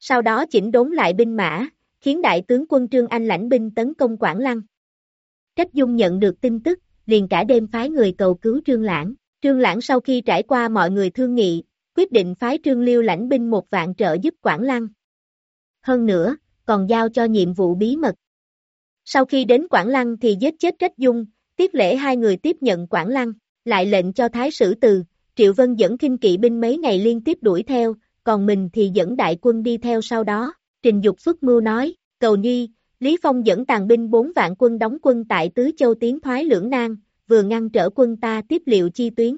Sau đó chỉnh đốn lại binh mã, khiến đại tướng quân Trương Anh lãnh binh tấn công Quảng Lăng. Trách Dung nhận được tin tức, liền cả đêm phái người cầu cứu Trương Lãng. Trương Lãng sau khi trải qua mọi người thương nghị, quyết định phái Trương Liêu lãnh binh một vạn trợ giúp Quảng Lăng. Hơn nữa, còn giao cho nhiệm vụ bí mật. Sau khi đến Quảng Lăng thì giết chết Trách Dung, tiếp lễ hai người tiếp nhận Quảng Lăng, lại lệnh cho Thái sử từ, Triệu Vân dẫn kinh kỵ binh mấy ngày liên tiếp đuổi theo, còn mình thì dẫn đại quân đi theo sau đó. Trình Dục xuất mưu nói, cầu nhi, Lý Phong dẫn tàn binh bốn vạn quân đóng quân tại Tứ Châu tiến thoái lưỡng nan, vừa ngăn trở quân ta tiếp liệu chi tuyến.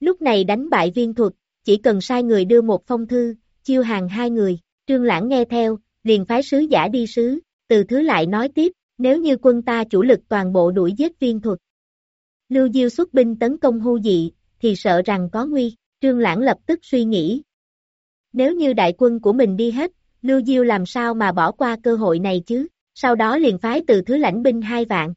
Lúc này đánh bại viên thuật, chỉ cần sai người đưa một phong thư, chiêu hàng hai người, trương lãng nghe theo, liền phái sứ giả đi sứ, từ thứ lại nói tiếp, nếu như quân ta chủ lực toàn bộ đuổi giết viên thuật. Lưu Diêu xuất binh tấn công hưu dị, thì sợ rằng có nguy, trương lãng lập tức suy nghĩ. Nếu như đại quân của mình đi hết, Lưu Diêu làm sao mà bỏ qua cơ hội này chứ, sau đó liền phái từ thứ lãnh binh hai vạn.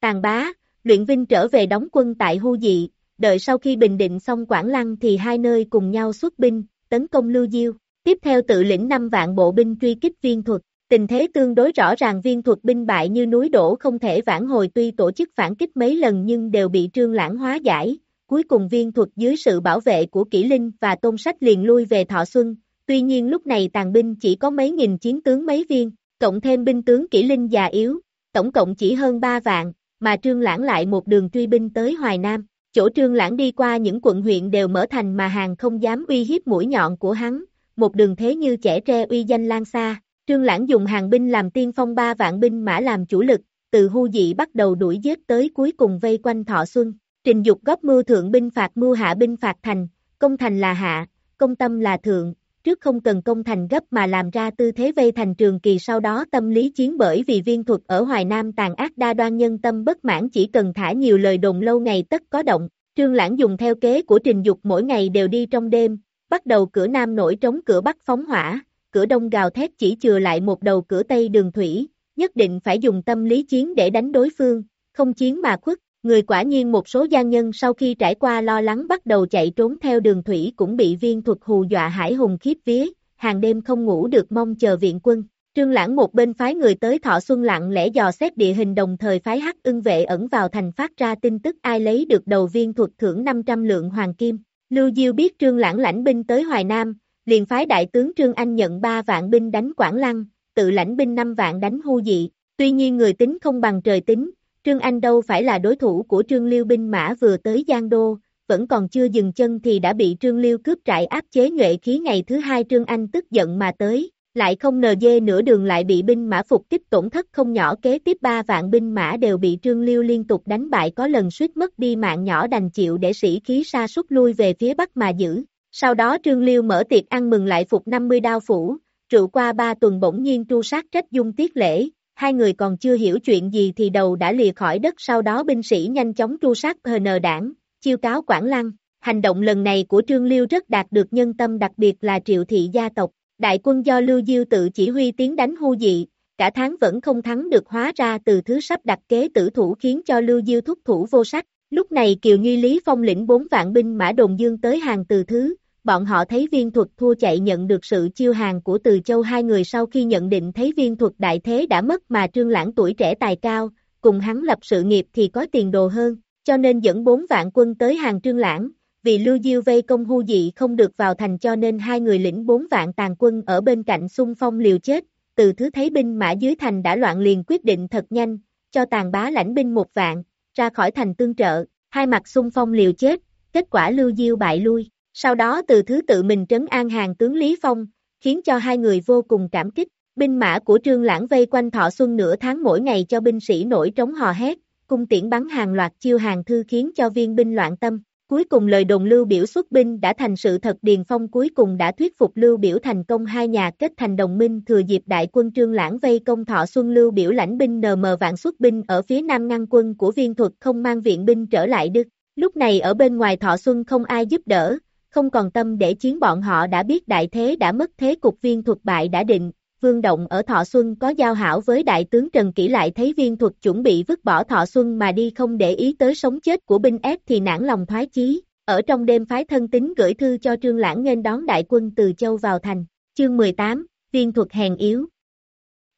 Tàn bá, luyện vinh trở về đóng quân tại Hu dị, đợi sau khi bình định xong Quảng Lăng thì hai nơi cùng nhau xuất binh, tấn công Lưu Diêu, tiếp theo tự lĩnh 5 vạn bộ binh truy kích viên thuật. Tình thế tương đối rõ ràng viên thuật binh bại như núi đổ không thể vãn hồi tuy tổ chức phản kích mấy lần nhưng đều bị trương lãng hóa giải, cuối cùng viên thuật dưới sự bảo vệ của kỷ linh và tôn sách liền lui về Thọ Xuân, tuy nhiên lúc này tàn binh chỉ có mấy nghìn chiến tướng mấy viên, cộng thêm binh tướng kỷ linh già yếu, tổng cộng chỉ hơn 3 vạn, mà trương lãng lại một đường truy binh tới Hoài Nam. Chỗ trương lãng đi qua những quận huyện đều mở thành mà hàng không dám uy hiếp mũi nhọn của hắn, một đường thế như trẻ tre uy danh lan xa. Trương lãng dùng hàng binh làm tiên phong ba vạn binh mã làm chủ lực, từ hưu dị bắt đầu đuổi giết tới cuối cùng vây quanh thọ xuân. Trình dục góp mưu thượng binh phạt mưu hạ binh phạt thành, công thành là hạ, công tâm là thượng, trước không cần công thành gấp mà làm ra tư thế vây thành trường kỳ sau đó tâm lý chiến bởi vì viên thuật ở Hoài Nam tàn ác đa đoan nhân tâm bất mãn chỉ cần thả nhiều lời đồn lâu ngày tất có động. Trương Lãng dùng theo kế của trình dục mỗi ngày đều đi trong đêm, bắt đầu cửa Nam nổi trống cửa Bắc phóng hỏa, cửa Đông gào thét chỉ chừa lại một đầu cửa Tây đường thủy, nhất định phải dùng tâm lý chiến để đánh đối phương, không chiến mà khuất, Người quả nhiên một số gian nhân sau khi trải qua lo lắng bắt đầu chạy trốn theo đường thủy cũng bị viên thuật hù dọa hải hùng khiếp vía, hàng đêm không ngủ được mong chờ viện quân. Trương Lãng một bên phái người tới Thọ Xuân lặng lẽ dò xét địa hình đồng thời phái hắc ưng vệ ẩn vào thành phát ra tin tức ai lấy được đầu viên thuật thưởng 500 lượng hoàng kim. Lưu Diêu biết Trương Lãng lãnh binh tới Hoài Nam, liền phái đại tướng Trương Anh nhận 3 vạn binh đánh Quảng Lăng, tự lãnh binh 5 vạn đánh Hu Dị. Tuy nhiên người tính không bằng trời tính, Trương Anh đâu phải là đối thủ của Trương Liêu binh mã vừa tới Giang Đô, vẫn còn chưa dừng chân thì đã bị Trương Liêu cướp trại áp chế nhuệ khí ngày thứ hai Trương Anh tức giận mà tới, lại không nờ dê nửa đường lại bị binh mã phục kích tổn thất không nhỏ kế tiếp ba vạn binh mã đều bị Trương Liêu liên tục đánh bại có lần suýt mất đi mạng nhỏ đành chịu để sĩ khí sa sút lui về phía bắc mà giữ. Sau đó Trương Liêu mở tiệc ăn mừng lại phục 50 đao phủ, trụ qua ba tuần bỗng nhiên tru sát trách dung tiết lễ, hai người còn chưa hiểu chuyện gì thì đầu đã lìa khỏi đất sau đó binh sĩ nhanh chóng tru sát PN đảng, chiêu cáo Quảng Lăng. Hành động lần này của Trương Liêu rất đạt được nhân tâm đặc biệt là triệu thị gia tộc, đại quân do Lưu Diêu tự chỉ huy tiến đánh hô dị, cả tháng vẫn không thắng được hóa ra từ thứ sắp đặt kế tử thủ khiến cho Lưu Diêu thúc thủ vô sách. Lúc này Kiều Nghi Lý Phong lĩnh bốn vạn binh mã đồn dương tới hàng từ thứ, bọn họ thấy viên thuật thua chạy nhận được sự chiêu hàng của từ châu hai người sau khi nhận định thấy viên thuật đại thế đã mất mà trương lãng tuổi trẻ tài cao, cùng hắn lập sự nghiệp thì có tiền đồ hơn, cho nên dẫn bốn vạn quân tới hàng trương lãng, vì lưu diêu vây công hưu dị không được vào thành cho nên hai người lĩnh bốn vạn tàn quân ở bên cạnh xung phong liều chết, từ thứ thấy binh mã dưới thành đã loạn liền quyết định thật nhanh, cho tàn bá lãnh binh một vạn, ra khỏi thành tương trợ, hai mặt xung phong liều chết, kết quả lưu diêu bại lui. Sau đó từ thứ tự mình trấn an hàng tướng Lý Phong, khiến cho hai người vô cùng cảm kích. Binh mã của Trương Lãng vây quanh Thọ Xuân nửa tháng mỗi ngày cho binh sĩ nổi trống hò hét, cung tiễn bắn hàng loạt chiêu hàng thư khiến cho viên binh loạn tâm. Cuối cùng lời đồn Lưu Biểu xuất binh đã thành sự thật Điền Phong cuối cùng đã thuyết phục Lưu Biểu thành công hai nhà kết thành đồng minh thừa dịp đại quân Trương Lãng vây công Thọ Xuân Lưu Biểu lãnh binh NM vạn xuất binh ở phía nam ngăn quân của viên thuật không mang viện binh trở lại Đức. Lúc này ở bên ngoài Thọ Xuân không ai giúp đỡ, không còn tâm để chiến bọn họ đã biết đại thế đã mất thế cục viên thuật bại đã định, Vương Động ở Thọ Xuân có giao hảo với đại tướng Trần Kỷ lại thấy viên thuật chuẩn bị vứt bỏ Thọ Xuân mà đi không để ý tới sống chết của binh ép thì nản lòng thoái chí, ở trong đêm phái thân tính gửi thư cho Trương Lãng nên đón đại quân từ châu vào thành, chương 18, viên thuật hèn yếu.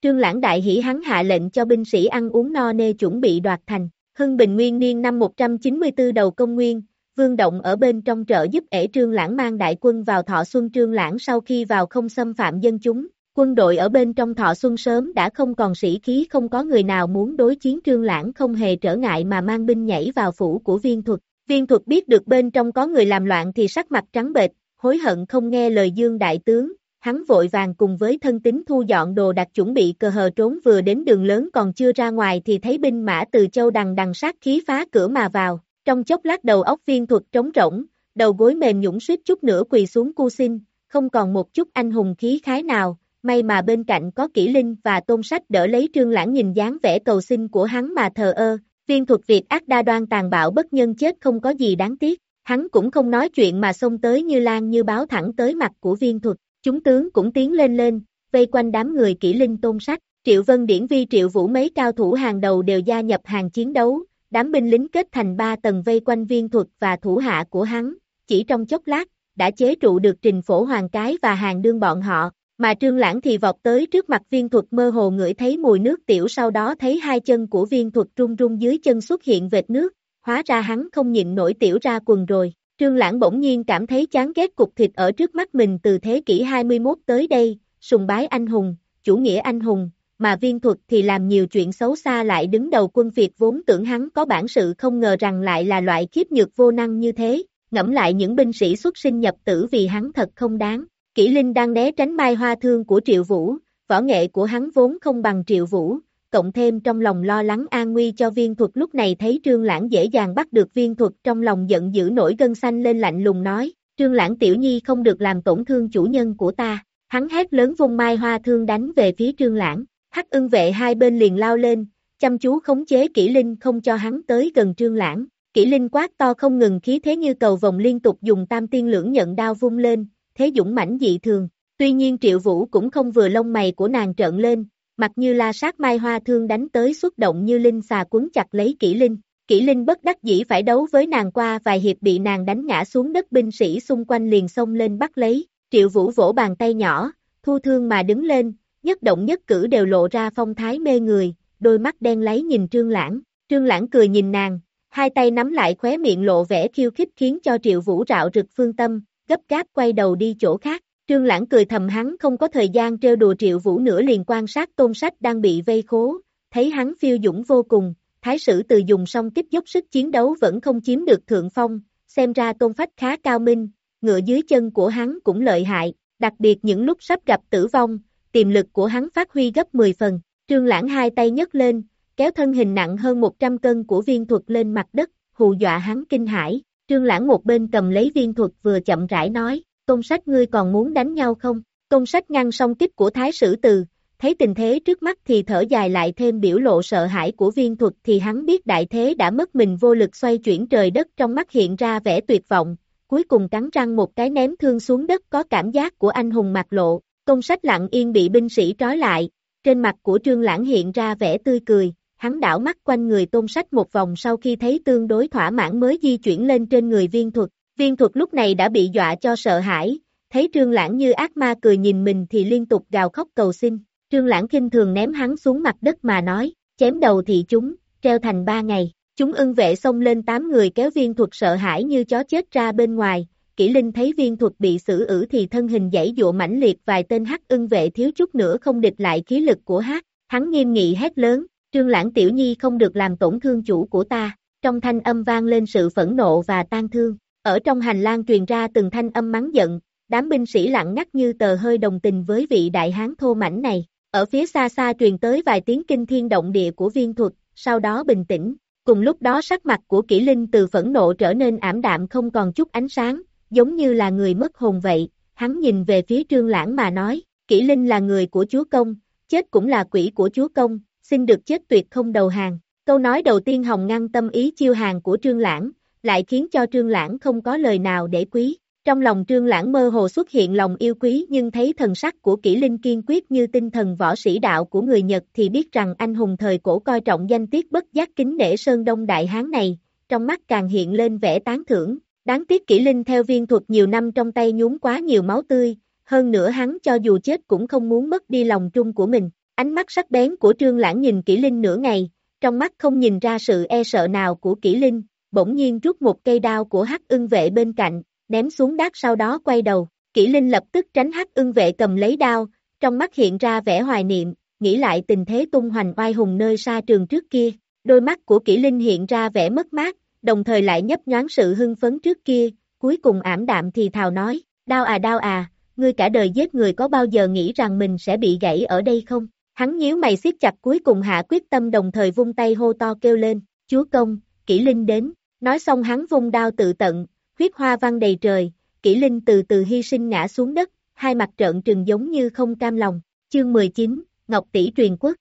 Trương Lãng đại hỷ hắn hạ lệnh cho binh sĩ ăn uống no nê chuẩn bị đoạt thành, Hưng Bình Nguyên niên năm 194 đầu công nguyên, Vương Động ở bên trong trợ giúp ể Trương Lãng mang đại quân vào Thọ Xuân Trương Lãng sau khi vào không xâm phạm dân chúng. Quân đội ở bên trong Thọ Xuân sớm đã không còn sĩ khí không có người nào muốn đối chiến Trương Lãng không hề trở ngại mà mang binh nhảy vào phủ của viên thuật. Viên thuật biết được bên trong có người làm loạn thì sắc mặt trắng bệch, hối hận không nghe lời Dương Đại Tướng, hắn vội vàng cùng với thân tín thu dọn đồ đặt chuẩn bị cờ hờ trốn vừa đến đường lớn còn chưa ra ngoài thì thấy binh mã từ châu đằng đằng sát khí phá cửa mà vào, trong chốc lát đầu óc viên thuật trống rỗng, đầu gối mềm nhũng suýt chút nữa quỳ xuống cu xin, không còn một chút anh hùng khí khái nào, may mà bên cạnh có kỹ linh và tôn sách đỡ lấy trương lãng nhìn dáng vẻ cầu xin của hắn mà thờ ơ, viên thuật việc ác đa đoan tàn bạo bất nhân chết không có gì đáng tiếc, hắn cũng không nói chuyện mà xông tới như lan như báo thẳng tới mặt của viên thuật, chúng tướng cũng tiến lên lên, vây quanh đám người kỹ linh tôn sách, triệu vân điển vi triệu vũ mấy cao thủ hàng đầu đều gia nhập hàng chiến đấu, đám binh lính kết thành ba tầng vây quanh viên thuật và thủ hạ của hắn, chỉ trong chốc lát, đã chế trụ được trình phổ hoàng cái và hàng đương bọn họ, mà trương lãng thì vọt tới trước mặt viên thuật mơ hồ ngửi thấy mùi nước tiểu sau đó thấy hai chân của viên thuật rung rung dưới chân xuất hiện vệt nước, hóa ra hắn không nhịn nổi tiểu ra quần rồi. Trương Lãng bỗng nhiên cảm thấy chán ghét cục thịt ở trước mắt mình từ thế kỷ 21 tới đây, sùng bái anh hùng, chủ nghĩa anh hùng, mà viên thuật thì làm nhiều chuyện xấu xa lại đứng đầu quân Việt vốn tưởng hắn có bản sự không ngờ rằng lại là loại khiếp nhược vô năng như thế, ngẫm lại những binh sĩ xuất sinh nhập tử vì hắn thật không đáng. Kỷ Linh đang né tránh mai hoa thương của Triệu Vũ, võ nghệ của hắn vốn không bằng Triệu Vũ, cộng thêm trong lòng lo lắng an nguy cho viên thuật lúc này thấy Trương Lãng dễ dàng bắt được viên thuật trong lòng giận dữ nổi gân xanh lên lạnh lùng nói, Trương Lãng tiểu nhi không được làm tổn thương chủ nhân của ta, hắn hét lớn vung mai hoa thương đánh về phía Trương Lãng, Hắc ưng vệ hai bên liền lao lên, chăm chú khống chế Kỷ linh không cho hắn tới gần trương lãng. Kỷ linh quát to không ngừng khí thế như cầu vòng liên tục dùng tam tiên lưỡng nhận đao vung lên, thế dũng mãnh dị thường. Tuy nhiên triệu vũ cũng không vừa lông mày của nàng trợn lên, mặt như la sát mai hoa thương đánh tới xuất động như linh xà cuốn chặt lấy Kỷ linh. Kỷ Linh bất đắc dĩ phải đấu với nàng qua vài hiệp bị nàng đánh ngã xuống đất binh sĩ xung quanh liền xông lên bắt lấy, triệu vũ vỗ bàn tay nhỏ, thu thương mà đứng lên, nhất động nhất cử đều lộ ra phong thái mê người, đôi mắt đen lấy nhìn trương lãng, trương lãng cười nhìn nàng, hai tay nắm lại khóe miệng lộ vẻ khiêu khích khiến cho triệu vũ rạo rực phương tâm, gấp gáp quay đầu đi chỗ khác, trương lãng cười thầm hắn không có thời gian trêu đùa triệu vũ nữa liền quan sát tôn sách đang bị vây khố, thấy hắn phiêu dũng vô cùng, thái sử từ dùng song kích dốc sức chiến đấu vẫn không chiếm được thượng phong, xem ra tôn phách khá cao minh, ngựa dưới chân của hắn cũng lợi hại, đặc biệt những lúc sắp gặp tử vong, tiềm lực của hắn phát huy gấp 10 phần, trương lãng hai tay nhấc lên, kéo thân hình nặng hơn 100 cân của viên thuật lên mặt đất, hù dọa hắn kinh hãi. Trương Lãng một bên cầm lấy viên thuật vừa chậm rãi nói, công sách ngươi còn muốn đánh nhau không? Công sách ngăn song kích của Thái Sử Từ, thấy tình thế trước mắt thì thở dài lại thêm biểu lộ sợ hãi của viên thuật thì hắn biết đại thế đã mất mình vô lực xoay chuyển trời đất trong mắt hiện ra vẻ tuyệt vọng, cuối cùng cắn răng một cái ném thương xuống đất có cảm giác của anh hùng mặt lộ, công sách lặng yên bị binh sĩ trói lại, trên mặt của trương lãng hiện ra vẻ tươi cười, hắn đảo mắt quanh người tôn sách một vòng sau khi thấy tương đối thỏa mãn mới di chuyển lên trên người viên thuật. Viên thuật lúc này đã bị dọa cho sợ hãi, thấy trương lãng như ác ma cười nhìn mình thì liên tục gào khóc cầu xin. Trương lãng kinh thường ném hắn xuống mặt đất mà nói, chém đầu thì chúng, treo thành ba ngày. Chúng ưng vệ xông lên tám người kéo viên thuật sợ hãi như chó chết ra bên ngoài. Kỷ Linh thấy viên thuật bị xử ử thì thân hình dãy dụa mãnh liệt vài tên hắc ưng vệ thiếu chút nữa không địch lại khí lực của hắc, Hắn nghiêm nghị hét lớn, Trương Lãng Tiểu Nhi không được làm tổn thương chủ của ta, trong thanh âm vang lên sự phẫn nộ và tan thương, ở trong hành lang truyền ra từng thanh âm mắng giận, đám binh sĩ lặng ngắt như tờ hơi đồng tình với vị đại hán thô mảnh này, ở phía xa xa truyền tới vài tiếng kinh thiên động địa của viên thuật, sau đó bình tĩnh, cùng lúc đó sắc mặt của kỷ linh từ phẫn nộ trở nên ảm đạm không còn chút ánh sáng, giống như là người mất hồn vậy, hắn nhìn về phía trương lãng mà nói, kỷ linh là người của chúa công, chết cũng là quỷ của chúa công, xin được chết tuyệt không đầu hàng. Câu nói đầu tiên hồng ngăn tâm ý chiêu hàng của Trương Lãng, lại khiến cho Trương Lãng không có lời nào để quý. Trong lòng Trương Lãng mơ hồ xuất hiện lòng yêu quý nhưng thấy thần sắc của kỷ linh kiên quyết như tinh thần võ sĩ đạo của người Nhật thì biết rằng anh hùng thời cổ coi trọng danh tiết bất giác kính nể Sơn Đông Đại Hán này, trong mắt càng hiện lên vẻ tán thưởng. Đáng tiếc kỷ linh theo viên thuật nhiều năm trong tay nhúng quá nhiều máu tươi, hơn nữa hắn cho dù chết cũng không muốn mất đi lòng trung của mình. Ánh mắt sắc bén của Trương Lãng nhìn Kỷ Linh nửa ngày, trong mắt không nhìn ra sự e sợ nào của Kỷ Linh, bỗng nhiên rút một cây đao của Hắc Ưng vệ bên cạnh, ném xuống đát sau đó quay đầu. Kỷ Linh lập tức tránh Hắc Ưng vệ cầm lấy đao, trong mắt hiện ra vẻ hoài niệm, nghĩ lại tình thế tung hoành oai hùng nơi xa trường trước kia. Đôi mắt của Kỷ Linh hiện ra vẻ mất mát, đồng thời lại nhấp nhoáng sự hưng phấn trước kia, cuối cùng ảm đạm thì thào nói, đau à đau à, ngươi cả đời giết người có bao giờ nghĩ rằng mình sẽ bị gãy ở đây không? Hắn nhíu mày siết chặt cuối cùng hạ quyết tâm đồng thời vung tay hô to kêu lên, chúa công, kỷ linh đến, nói xong hắn vung đao tự tận, huyết hoa văng đầy trời, kỷ linh từ từ hy sinh ngã xuống đất, hai mặt trợn trừng giống như không cam lòng, chương 19, Ngọc Tỷ truyền quốc.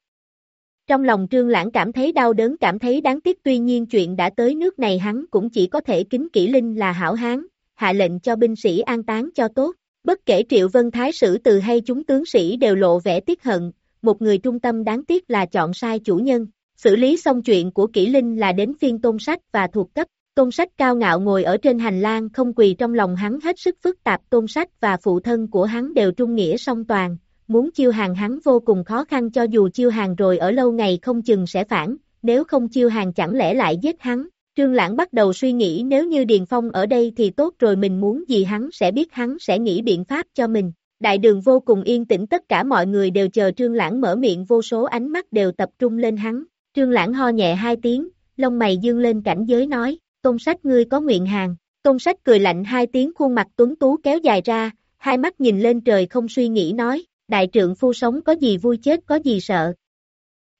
Trong lòng trương lãng cảm thấy đau đớn cảm thấy đáng tiếc tuy nhiên chuyện đã tới nước này hắn cũng chỉ có thể kính kỷ linh là hảo hán, hạ lệnh cho binh sĩ an táng cho tốt, bất kể triệu vân thái sử từ hay chúng tướng sĩ đều lộ vẻ tiếc hận, một người trung tâm đáng tiếc là chọn sai chủ nhân. Xử lý xong chuyện của kỷ linh là đến phiên tôn sách và thuộc cấp. Tôn sách cao ngạo ngồi ở trên hành lang không quỳ trong lòng hắn hết sức phức tạp tôn sách và phụ thân của hắn đều trung nghĩa song toàn, muốn chiêu hàng hắn vô cùng khó khăn cho dù chiêu hàng rồi ở lâu ngày không chừng sẽ phản, nếu không chiêu hàng chẳng lẽ lại giết hắn. Trương Lãng bắt đầu suy nghĩ nếu như Điền Phong ở đây thì tốt rồi mình muốn gì hắn sẽ biết hắn sẽ nghĩ biện pháp cho mình. Đại đường vô cùng yên tĩnh tất cả mọi người đều chờ Trương Lãng mở miệng vô số ánh mắt đều tập trung lên hắn. Trương Lãng ho nhẹ hai tiếng, lông mày dương lên cảnh giới nói, tôn sách ngươi có nguyện hàng. tôn sách cười lạnh hai tiếng khuôn mặt tuấn tú kéo dài ra, hai mắt nhìn lên trời không suy nghĩ nói, đại trượng phu sống có gì vui chết có gì sợ.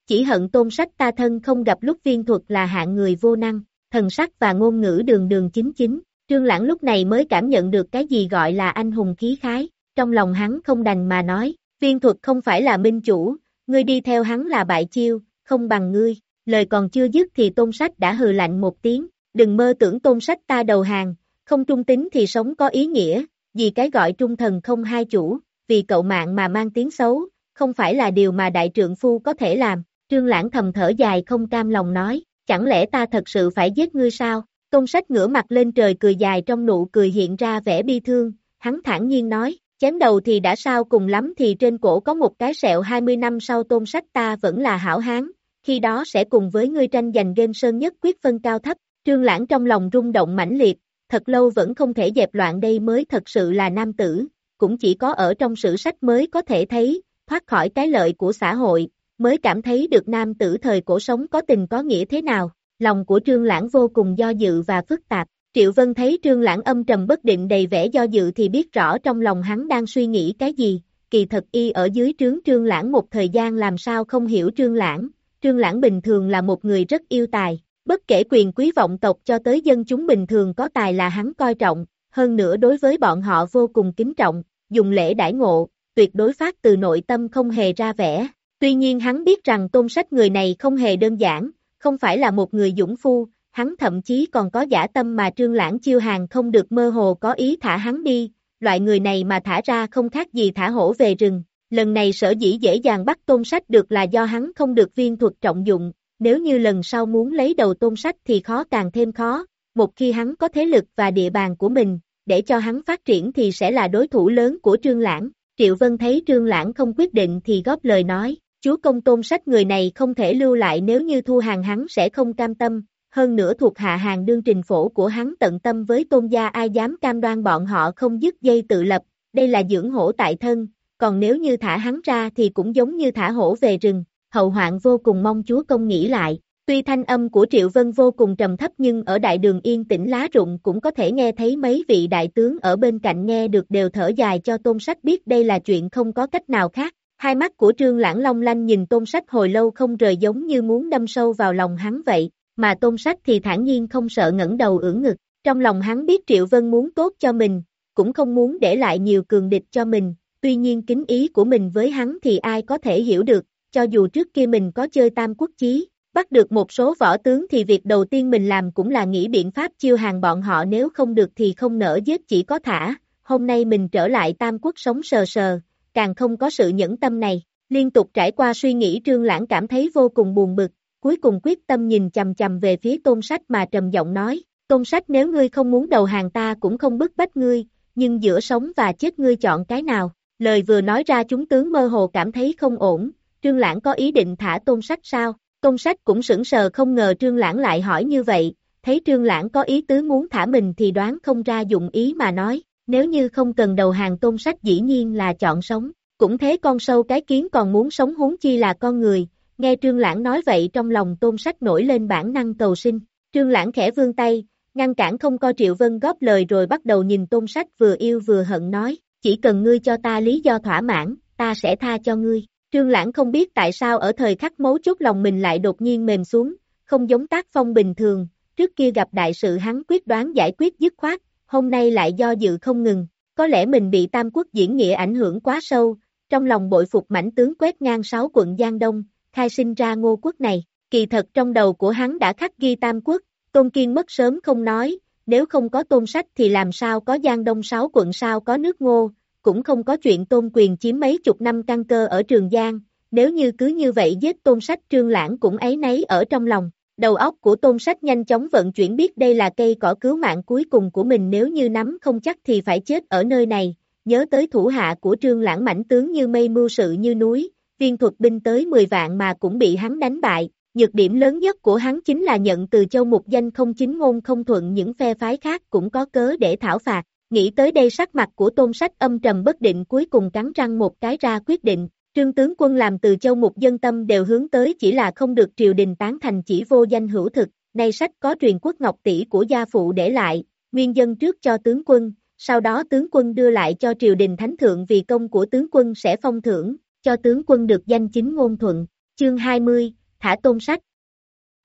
Chỉ hận tôn sách ta thân không gặp lúc viên thuật là hạng người vô năng, thần sắc và ngôn ngữ đường đường chính chính, trương lãng lúc này mới cảm nhận được cái gì gọi là anh hùng khí khái, trong lòng hắn không đành mà nói, viên thuật không phải là minh chủ, ngươi đi theo hắn là bại chiêu, không bằng ngươi, lời còn chưa dứt thì tôn sách đã hừ lạnh một tiếng, đừng mơ tưởng tôn sách ta đầu hàng, không trung tính thì sống có ý nghĩa, vì cái gọi trung thần không hai chủ, vì cậu mạng mà mang tiếng xấu, không phải là điều mà đại trượng phu có thể làm, trương lãng thầm thở dài không cam lòng nói, chẳng lẽ ta thật sự phải giết ngươi sao? Tôn sách ngửa mặt lên trời cười dài trong nụ cười hiện ra vẻ bi thương, hắn thản nhiên nói, chém đầu thì đã sao cùng lắm thì trên cổ có một cái sẹo 20 năm sau tôn sách ta vẫn là hảo hán, khi đó sẽ cùng với ngươi tranh giành game sơn nhất quyết phân cao thấp, trương lãng trong lòng rung động mãnh liệt, thật lâu vẫn không thể dẹp loạn đây mới thật sự là nam tử, cũng chỉ có ở trong sử sách mới có thể thấy, thoát khỏi cái lợi của xã hội, mới cảm thấy được nam tử thời cổ sống có tình có nghĩa thế nào, lòng của trương lãng vô cùng do dự và phức tạp. Triệu Vân thấy trương lãng âm trầm bất định đầy vẻ do dự thì biết rõ trong lòng hắn đang suy nghĩ cái gì, kỳ thật y ở dưới trướng trương lãng một thời gian làm sao không hiểu trương lãng, trương lãng bình thường là một người rất yêu tài, bất kể quyền quý vọng tộc cho tới dân chúng bình thường có tài là hắn coi trọng, hơn nữa đối với bọn họ vô cùng kính trọng, dùng lễ đãi ngộ, tuyệt đối phát từ nội tâm không hề ra vẻ. Tuy nhiên hắn biết rằng tôn sách người này không hề đơn giản, không phải là một người dũng phu, hắn thậm chí còn có giả tâm mà trương lãng chiêu hàng không được mơ hồ có ý thả hắn đi, loại người này mà thả ra không khác gì thả hổ về rừng. Lần này sở dĩ dễ dàng bắt tôn sách được là do hắn không được viên thuật trọng dụng, nếu như lần sau muốn lấy đầu tôn sách thì khó càng thêm khó, một khi hắn có thế lực và địa bàn của mình, để cho hắn phát triển thì sẽ là đối thủ lớn của Trương Lãng. Triệu Vân thấy Trương Lãng không quyết định thì góp lời nói, chúa công tôn sách người này không thể lưu lại nếu như thu hàng hắn sẽ không cam tâm, hơn nữa thuộc hạ hàng đương trình phổ của hắn tận tâm với tôn gia ai dám cam đoan bọn họ không dứt dây tự lập, đây là dưỡng hổ tại thân, còn nếu như thả hắn ra thì cũng giống như thả hổ về rừng, hậu hoạn vô cùng mong chúa công nghĩ lại. Tuy thanh âm của Triệu Vân vô cùng trầm thấp nhưng ở đại đường yên tĩnh lá rụng cũng có thể nghe thấy mấy vị đại tướng ở bên cạnh nghe được đều thở dài cho tôn sách biết đây là chuyện không có cách nào khác. Hai mắt của Trương Lãng Long lanh nhìn tôn sách hồi lâu không rời giống như muốn đâm sâu vào lòng hắn vậy, mà tôn sách thì thản nhiên không sợ ngẩng đầu ưỡn ngực. Trong lòng hắn biết Triệu Vân muốn tốt cho mình, cũng không muốn để lại nhiều cường địch cho mình, tuy nhiên kính ý của mình với hắn thì ai có thể hiểu được, cho dù trước kia mình có chơi tam quốc chí, bắt được một số võ tướng thì việc đầu tiên mình làm cũng là nghĩ biện pháp chiêu hàng bọn họ nếu không được thì không nỡ giết chỉ có thả, hôm nay mình trở lại tam quốc sống sờ sờ, càng không có sự nhẫn tâm này, liên tục trải qua suy nghĩ trương lãng cảm thấy vô cùng buồn bực, cuối cùng quyết tâm nhìn chầm chầm về phía tôn sách mà trầm giọng nói, tôn sách nếu ngươi không muốn đầu hàng ta cũng không bức bách ngươi, nhưng giữa sống và chết ngươi chọn cái nào, lời vừa nói ra chúng tướng mơ hồ cảm thấy không ổn, trương lãng có ý định thả tôn sách sao, Công sách cũng sững sờ không ngờ trương lãng lại hỏi như vậy, thấy trương lãng có ý tứ muốn thả mình thì đoán không ra dụng ý mà nói, nếu như không cần đầu hàng tôn sách dĩ nhiên là chọn sống, cũng thế con sâu cái kiến còn muốn sống huống chi là con người, nghe trương lãng nói vậy trong lòng tôn sách nổi lên bản năng cầu sinh, trương lãng khẽ vươn tay, ngăn cản không co Triệu Vân góp lời rồi bắt đầu nhìn tôn sách vừa yêu vừa hận nói, chỉ cần ngươi cho ta lý do thỏa mãn, ta sẽ tha cho ngươi. Trương Lãng không biết tại sao ở thời khắc mấu chốt lòng mình lại đột nhiên mềm xuống, không giống tác phong bình thường, trước kia gặp đại sự hắn quyết đoán giải quyết dứt khoát, hôm nay lại do dự không ngừng, có lẽ mình bị Tam Quốc diễn nghĩa ảnh hưởng quá sâu, trong lòng bội phục mãnh tướng quét ngang sáu quận Giang Đông, khai sinh ra ngô quốc này, kỳ thật trong đầu của hắn đã khắc ghi Tam Quốc, Tôn Kiên mất sớm không nói, nếu không có tôn sách thì làm sao có Giang Đông sáu quận sao có nước ngô, cũng không có chuyện tôn quyền chiếm mấy chục năm căn cơ ở Trường Giang, nếu như cứ như vậy giết tôn sách trương lãng cũng ấy nấy ở trong lòng. Đầu óc của tôn sách nhanh chóng vận chuyển biết đây là cây cỏ cứu mạng cuối cùng của mình nếu như nắm không chắc thì phải chết ở nơi này, nhớ tới thủ hạ của trương lãng mảnh tướng như mây mưu sự như núi, viên thuật binh tới 10 vạn mà cũng bị hắn đánh bại, nhược điểm lớn nhất của hắn chính là nhận từ châu mục danh không chính ngôn không thuận những phe phái khác cũng có cớ để thảo phạt, Nghĩ tới đây sắc mặt của tôn sách âm trầm bất định cuối cùng cắn răng một cái ra quyết định, trương tướng quân làm từ châu mục dân tâm đều hướng tới chỉ là không được triều đình tán thành chỉ vô danh hữu thực, nay sách có truyền quốc ngọc tỷ của gia phụ để lại, nguyên dân trước cho tướng quân, sau đó tướng quân đưa lại cho triều đình thánh thượng vì công của tướng quân sẽ phong thưởng, cho tướng quân được danh chính ngôn thuận, chương 20, thả tôn sách.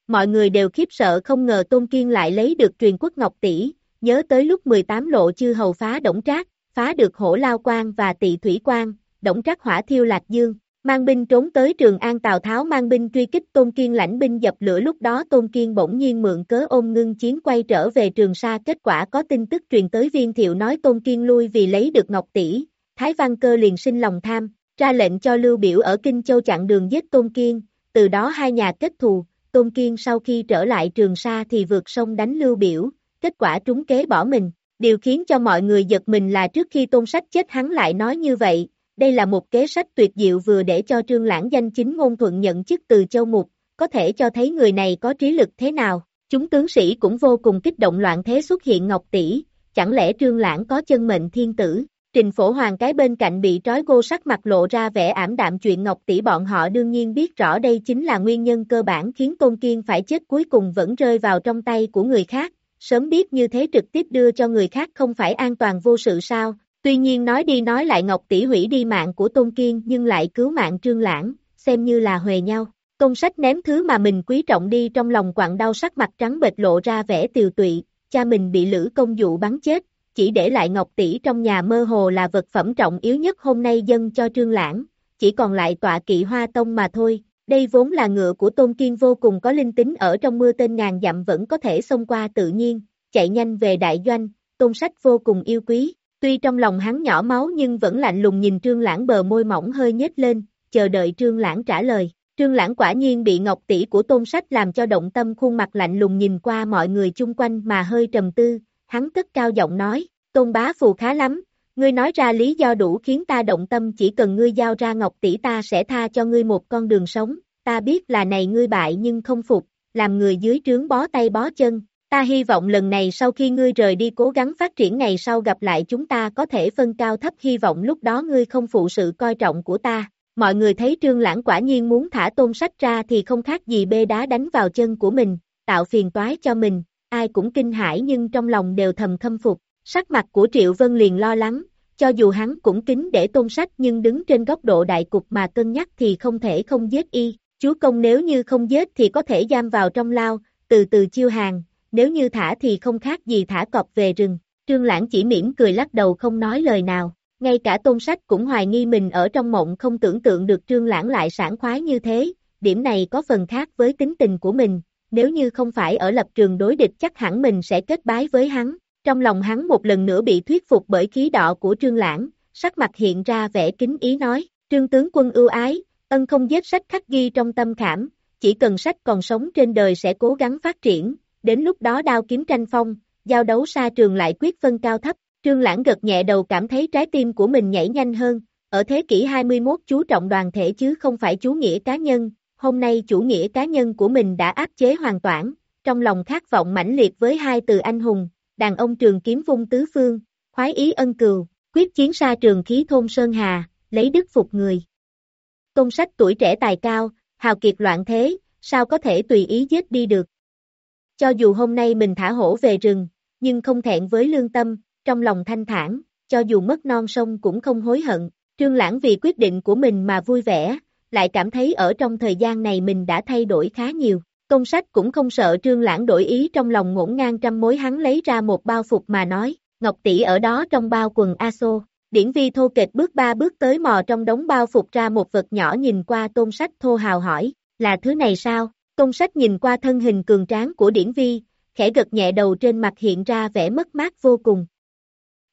Mọi người đều khiếp sợ không ngờ Tôn Kiên lại lấy được truyền quốc ngọc tỷ, nhớ tới lúc 18 lộ chư hầu phá Đổng Trác, phá được hổ lao quan và tị thủy quan, Đổng Trác hỏa thiêu Lạc Dương, mang binh trốn tới Trường An Tào Tháo mang binh truy kích Tôn Kiên lãnh binh dập lửa lúc đó Tôn Kiên bỗng nhiên mượn cớ ôm ngưng chiến quay trở về Trường Sa kết quả có tin tức truyền tới viên thiệu nói Tôn Kiên lui vì lấy được Ngọc Tỷ, Thái Văn Cơ liền sinh lòng tham, ra lệnh cho Lưu Biểu ở Kinh Châu chặn đường giết Tôn Kiên, từ đó hai nhà kết thù, Tôn Kiên sau khi trở lại Trường Sa thì vượt sông đánh Lưu Biểu, kết quả trúng kế bỏ mình. Điều khiến cho mọi người giật mình là trước khi Tôn Sách chết hắn lại nói như vậy, đây là một kế sách tuyệt diệu vừa để cho Trương Lãng danh chính ngôn thuận nhận chức từ châu mục, có thể cho thấy người này có trí lực thế nào. Chúng tướng sĩ cũng vô cùng kích động loạn thế xuất hiện Ngọc Tỷ, chẳng lẽ Trương Lãng có chân mệnh thiên tử. Trình phổ hoàng cái bên cạnh bị trói gô sắc mặt lộ ra vẻ ảm đạm chuyện Ngọc Tỷ bọn họ đương nhiên biết rõ đây chính là nguyên nhân cơ bản khiến Tôn Kiên phải chết cuối cùng vẫn rơi vào trong tay của người khác, sớm biết như thế trực tiếp đưa cho người khác không phải an toàn vô sự sao, tuy nhiên nói đi nói lại Ngọc Tỷ hủy đi mạng của Tôn Kiên nhưng lại cứu mạng Trương Lãng, xem như là huề nhau. Công sách ném thứ mà mình quý trọng đi trong lòng quặn đau sắc mặt trắng bệch lộ ra vẻ tiều tụy, cha mình bị Lữ công dụ bắn chết, chỉ để lại Ngọc Tỷ trong nhà mơ hồ là vật phẩm trọng yếu nhất hôm nay dân cho Trương Lãng, chỉ còn lại tọa kỵ hoa tông mà thôi. Đây vốn là ngựa của Tôn Kiên vô cùng có linh tính ở trong mưa tên ngàn dặm vẫn có thể xông qua tự nhiên, chạy nhanh về đại doanh, tôn sách vô cùng yêu quý. Tuy trong lòng hắn nhỏ máu nhưng vẫn lạnh lùng nhìn Trương Lãng bờ môi mỏng hơi nhếch lên, chờ đợi Trương Lãng trả lời. Trương Lãng quả nhiên bị ngọc tỷ của tôn sách làm cho động tâm khuôn mặt lạnh lùng nhìn qua mọi người chung quanh mà hơi trầm tư, hắn tức cao giọng nói, tôn bá phù khá lắm, ngươi nói ra lý do đủ khiến ta động tâm chỉ cần ngươi giao ra ngọc tỷ ta sẽ tha cho ngươi một con đường sống, ta biết là này ngươi bại nhưng không phục, làm người dưới trướng bó tay bó chân, ta hy vọng lần này sau khi ngươi rời đi cố gắng phát triển ngày sau gặp lại chúng ta có thể phân cao thấp hy vọng lúc đó ngươi không phụ sự coi trọng của ta. Mọi người thấy trương lãng quả nhiên muốn thả tôn sách ra thì không khác gì bê đá đánh vào chân của mình, tạo phiền toái cho mình, ai cũng kinh hãi nhưng trong lòng đều thầm khâm phục. Sắc mặt của Triệu Vân liền lo lắng, cho dù hắn cũng kính để tôn sách nhưng đứng trên góc độ đại cục mà cân nhắc thì không thể không giết y. Chúa công nếu như không giết thì có thể giam vào trong lao, từ từ chiêu hàng, nếu như thả thì không khác gì thả cọp về rừng. Trương Lãng chỉ mỉm cười lắc đầu không nói lời nào. Ngay cả tôn sách cũng hoài nghi mình ở trong mộng không tưởng tượng được Trương Lãng lại sảng khoái như thế, điểm này có phần khác với tính tình của mình, nếu như không phải ở lập trường đối địch chắc hẳn mình sẽ kết bái với hắn. Trong lòng hắn một lần nữa bị thuyết phục bởi khí đỏ của Trương Lãng, sắc mặt hiện ra vẻ kính ý nói, Trương tướng quân ưu ái, ân không giết sách khắc ghi trong tâm khảm, chỉ cần sách còn sống trên đời sẽ cố gắng phát triển, đến lúc đó đao kiếm tranh phong, giao đấu xa trường lại quyết phân cao thấp, Trương Lãng gật nhẹ đầu cảm thấy trái tim của mình nhảy nhanh hơn, ở thế kỷ 21 chú trọng đoàn thể chứ không phải chú nghĩa cá nhân, hôm nay chủ nghĩa cá nhân của mình đã áp chế hoàn toàn, trong lòng khát vọng mãnh liệt với hai từ anh hùng, đàn ông trường kiếm vung tứ phương, khoái ý ân cừu, quyết chiến xa trường khí thôn Sơn Hà, lấy đức phục người. Tôn sách tuổi trẻ tài cao, hào kiệt loạn thế, sao có thể tùy ý giết đi được. Cho dù hôm nay mình thả hổ về rừng, nhưng không thẹn với lương tâm, trong lòng thanh thản, cho dù mất non sông cũng không hối hận. Trương Lãng vì quyết định của mình mà vui vẻ, lại cảm thấy ở trong thời gian này mình đã thay đổi khá nhiều. Công sách cũng không sợ Trương Lãng đổi ý trong lòng ngổn ngang trăm mối hắn lấy ra một bao phục mà nói, Ngọc tỷ ở đó trong bao quần A-xô. Điển vi thô kịch bước ba bước tới mò trong đống bao phục ra một vật nhỏ nhìn qua tôn sách thô hào hỏi, là thứ này sao? Công sách nhìn qua thân hình cường tráng của điển vi, khẽ gật nhẹ đầu trên mặt hiện ra vẻ mất mát vô cùng.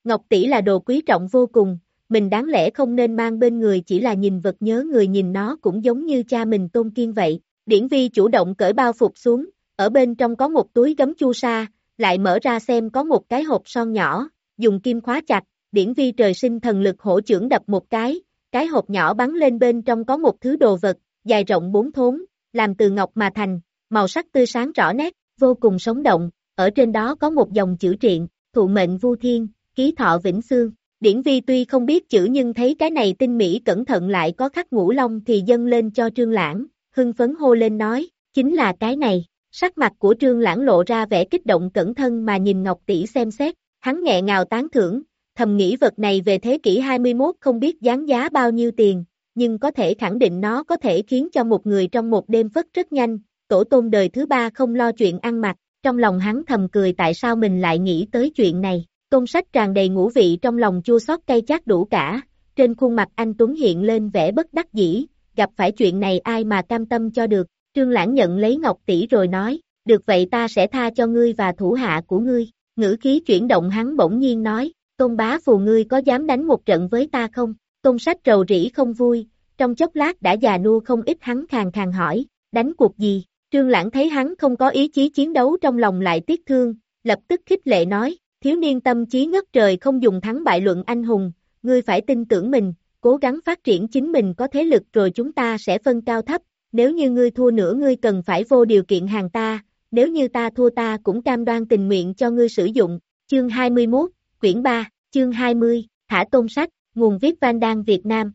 Ngọc tỷ là đồ quý trọng vô cùng, mình đáng lẽ không nên mang bên người chỉ là nhìn vật nhớ người nhìn nó cũng giống như cha mình tôn kiên vậy. Điển vi chủ động cởi bao phục xuống, ở bên trong có một túi gấm chu sa, lại mở ra xem có một cái hộp son nhỏ, dùng kim khóa chặt, điển vi trời sinh thần lực hỗ trưởng đập một cái, cái hộp nhỏ bắn lên bên trong có một thứ đồ vật, dài rộng bốn thốn, làm từ ngọc mà thành, màu sắc tươi sáng rõ nét, vô cùng sống động, ở trên đó có một dòng chữ triện, thụ mệnh vu thiên, ký thọ vĩnh xương. Điển vi tuy không biết chữ nhưng thấy cái này tinh mỹ cẩn thận lại có khắc ngũ long thì dâng lên cho trương lãng, hưng phấn hô lên nói, chính là cái này. Sắc mặt của trương lãng lộ ra vẻ kích động cẩn thân mà nhìn Ngọc Tỷ xem xét, hắn nghẹ ngào tán thưởng, thầm nghĩ vật này về thế kỷ 21 không biết giá giá bao nhiêu tiền, nhưng có thể khẳng định nó có thể khiến cho một người trong một đêm phất rất nhanh, tổ tôn đời thứ ba không lo chuyện ăn mặc, trong lòng hắn thầm cười tại sao mình lại nghĩ tới chuyện này. Công sách tràn đầy ngũ vị trong lòng chua xót cay chát đủ cả, trên khuôn mặt anh Tuấn hiện lên vẻ bất đắc dĩ, gặp phải chuyện này ai mà cam tâm cho được, Trương Lãng nhận lấy ngọc tỷ rồi nói, được vậy ta sẽ tha cho ngươi và thủ hạ của ngươi, ngữ khí chuyển động hắn bỗng nhiên nói, công bá phù ngươi có dám đánh một trận với ta không, công sách rầu rĩ không vui, trong chốc lát đã già nua không ít hắn khàng khàng hỏi, đánh cuộc gì, Trương Lãng thấy hắn không có ý chí chiến đấu trong lòng lại tiếc thương, lập tức khích lệ nói, thiếu niên tâm trí ngất trời không dùng thắng bại luận anh hùng, ngươi phải tin tưởng mình, cố gắng phát triển chính mình có thế lực rồi chúng ta sẽ phân cao thấp, nếu như ngươi thua nữa ngươi cần phải vô điều kiện hàng ta, nếu như ta thua ta cũng cam đoan tình nguyện cho ngươi sử dụng, chương 21, quyển 3, chương 20, thả tôn sách, nguồn viết Van Đan Việt Nam.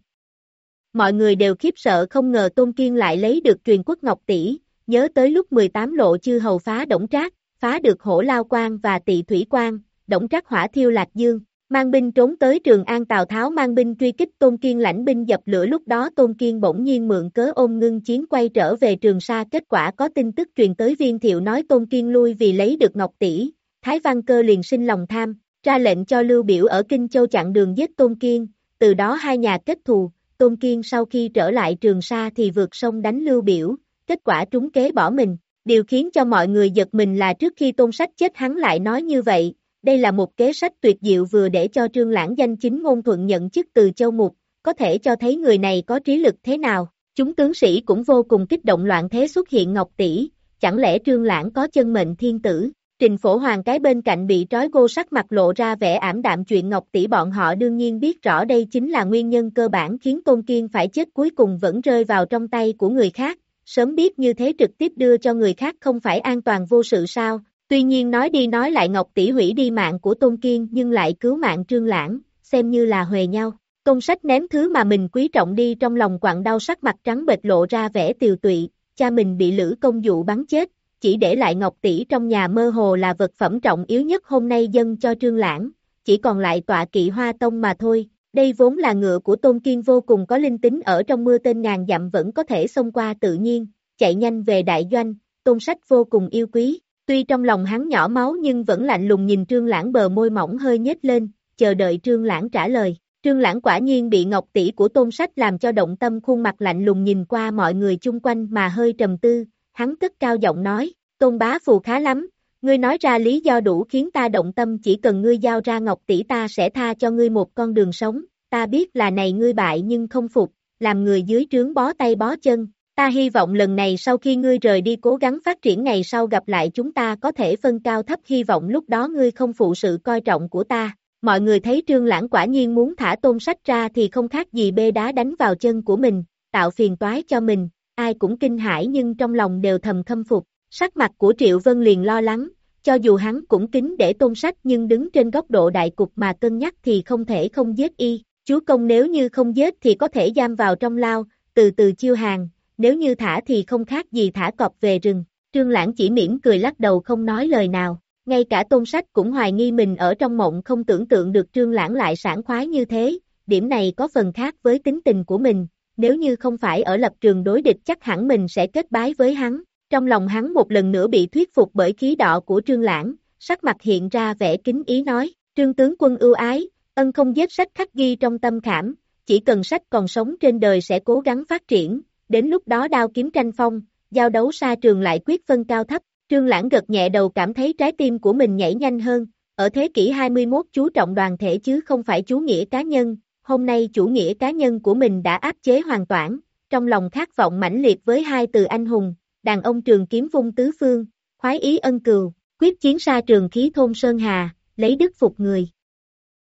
Mọi người đều khiếp sợ không ngờ Tôn Kiên lại lấy được truyền quốc ngọc tỷ, nhớ tới lúc 18 lộ chư hầu phá Đổng Trác, phá được hổ lao quan và tỵ thủy quan, Đổng Trác hỏa thiêu Lạc Dương, mang binh trốn tới Trường An Tào Tháo mang binh truy kích Tôn Kiên lãnh binh dập lửa lúc đó Tôn Kiên bỗng nhiên mượn cớ ôm ngưng chiến quay trở về Trường Sa kết quả có tin tức truyền tới viên thiệu nói Tôn Kiên lui vì lấy được ngọc tỷ, Thái Văn Cơ liền sinh lòng tham, ra lệnh cho Lưu Biểu ở Kinh Châu chặn đường giết Tôn Kiên, từ đó hai nhà kết thù, Tôn Kiên sau khi trở lại Trường Sa thì vượt sông đánh Lưu Biểu, kết quả trúng kế bỏ mình. Điều khiến cho mọi người giật mình là trước khi tôn sách chết hắn lại nói như vậy, đây là một kế sách tuyệt diệu vừa để cho trương lãng danh chính ngôn thuận nhận chức từ châu mục, có thể cho thấy người này có trí lực thế nào. Chúng tướng sĩ cũng vô cùng kích động loạn thế xuất hiện ngọc tỷ, chẳng lẽ trương lãng có chân mệnh thiên tử. Trình phổ hoàng cái bên cạnh bị trói gô sắc mặt lộ ra vẻ ảm đạm chuyện Ngọc Tỷ bọn họ đương nhiên biết rõ đây chính là nguyên nhân cơ bản khiến Tôn Kiên phải chết cuối cùng vẫn rơi vào trong tay của người khác, sớm biết như thế trực tiếp đưa cho người khác không phải an toàn vô sự sao, tuy nhiên nói đi nói lại Ngọc Tỷ hủy đi mạng của Tôn Kiên nhưng lại cứu mạng Trương Lãng, xem như là huề nhau. Tôn sách ném thứ mà mình quý trọng đi trong lòng quặn đau sắc mặt trắng bệch lộ ra vẻ tiều tụy, cha mình bị lữ công dụ bắn chết, chỉ để lại ngọc tỷ trong nhà mơ hồ là vật phẩm trọng yếu nhất hôm nay dân cho trương lãng, chỉ còn lại tọa kỵ hoa tông mà thôi. Đây vốn là ngựa của Tôn Kiên vô cùng có linh tính ở trong mưa tên ngàn dặm vẫn có thể xông qua tự nhiên, chạy nhanh về đại doanh, tôn sách vô cùng yêu quý. Tuy trong lòng hắn nhỏ máu nhưng vẫn lạnh lùng nhìn trương lãng bờ môi mỏng hơi nhếch lên, chờ đợi trương lãng trả lời. Trương lãng quả nhiên bị ngọc tỷ của tôn sách làm cho động tâm khuôn mặt lạnh lùng nhìn qua mọi người chung quanh mà hơi trầm tư, hắn cất cao giọng nói, tôn bá phù khá lắm, ngươi nói ra lý do đủ khiến ta động tâm chỉ cần ngươi giao ra ngọc tỷ ta sẽ tha cho ngươi một con đường sống, ta biết là này ngươi bại nhưng không phục, làm người dưới trướng bó tay bó chân, ta hy vọng lần này sau khi ngươi rời đi cố gắng phát triển ngày sau gặp lại chúng ta có thể phân cao thấp hy vọng lúc đó ngươi không phụ sự coi trọng của ta. Mọi người thấy trương lãng quả nhiên muốn thả tôn sách ra thì không khác gì bê đá đánh vào chân của mình, tạo phiền toái cho mình, ai cũng kinh hãi nhưng trong lòng đều thầm khâm phục, Sắc mặt của Triệu Vân liền lo lắng, cho dù hắn cũng kính để tôn sách nhưng đứng trên góc độ đại cục mà cân nhắc thì không thể không giết y, chúa công nếu như không giết thì có thể giam vào trong lao, từ từ chiêu hàng, nếu như thả thì không khác gì thả cọp về rừng, trương lãng chỉ mỉm cười lắc đầu không nói lời nào, ngay cả tôn sách cũng hoài nghi mình ở trong mộng không tưởng tượng được trương lãng lại sảng khoái như thế, điểm này có phần khác với tính tình của mình, nếu như không phải ở lập trường đối địch chắc hẳn mình sẽ kết bái với hắn, trong lòng hắn một lần nữa bị thuyết phục bởi khí đỏ của Trương Lãng, sắc mặt hiện ra vẻ kính ý nói, Trương tướng quân ưu ái, ân không giết sách khắc ghi trong tâm khảm, chỉ cần sách còn sống trên đời sẽ cố gắng phát triển, đến lúc đó đao kiếm tranh phong, giao đấu xa trường lại quyết phân cao thấp, Trương Lãng gật nhẹ đầu cảm thấy trái tim của mình nhảy nhanh hơn, ở thế kỷ 21 chú trọng đoàn thể chứ không phải chú nghĩa cá nhân, hôm nay chủ nghĩa cá nhân của mình đã áp chế hoàn toàn, trong lòng khát vọng mãnh liệt với hai từ anh hùng, đàn ông trường kiếm vung tứ phương, khoái ý ân cừu, quyết chiến xa trường khí thôn Sơn Hà, lấy đức phục người.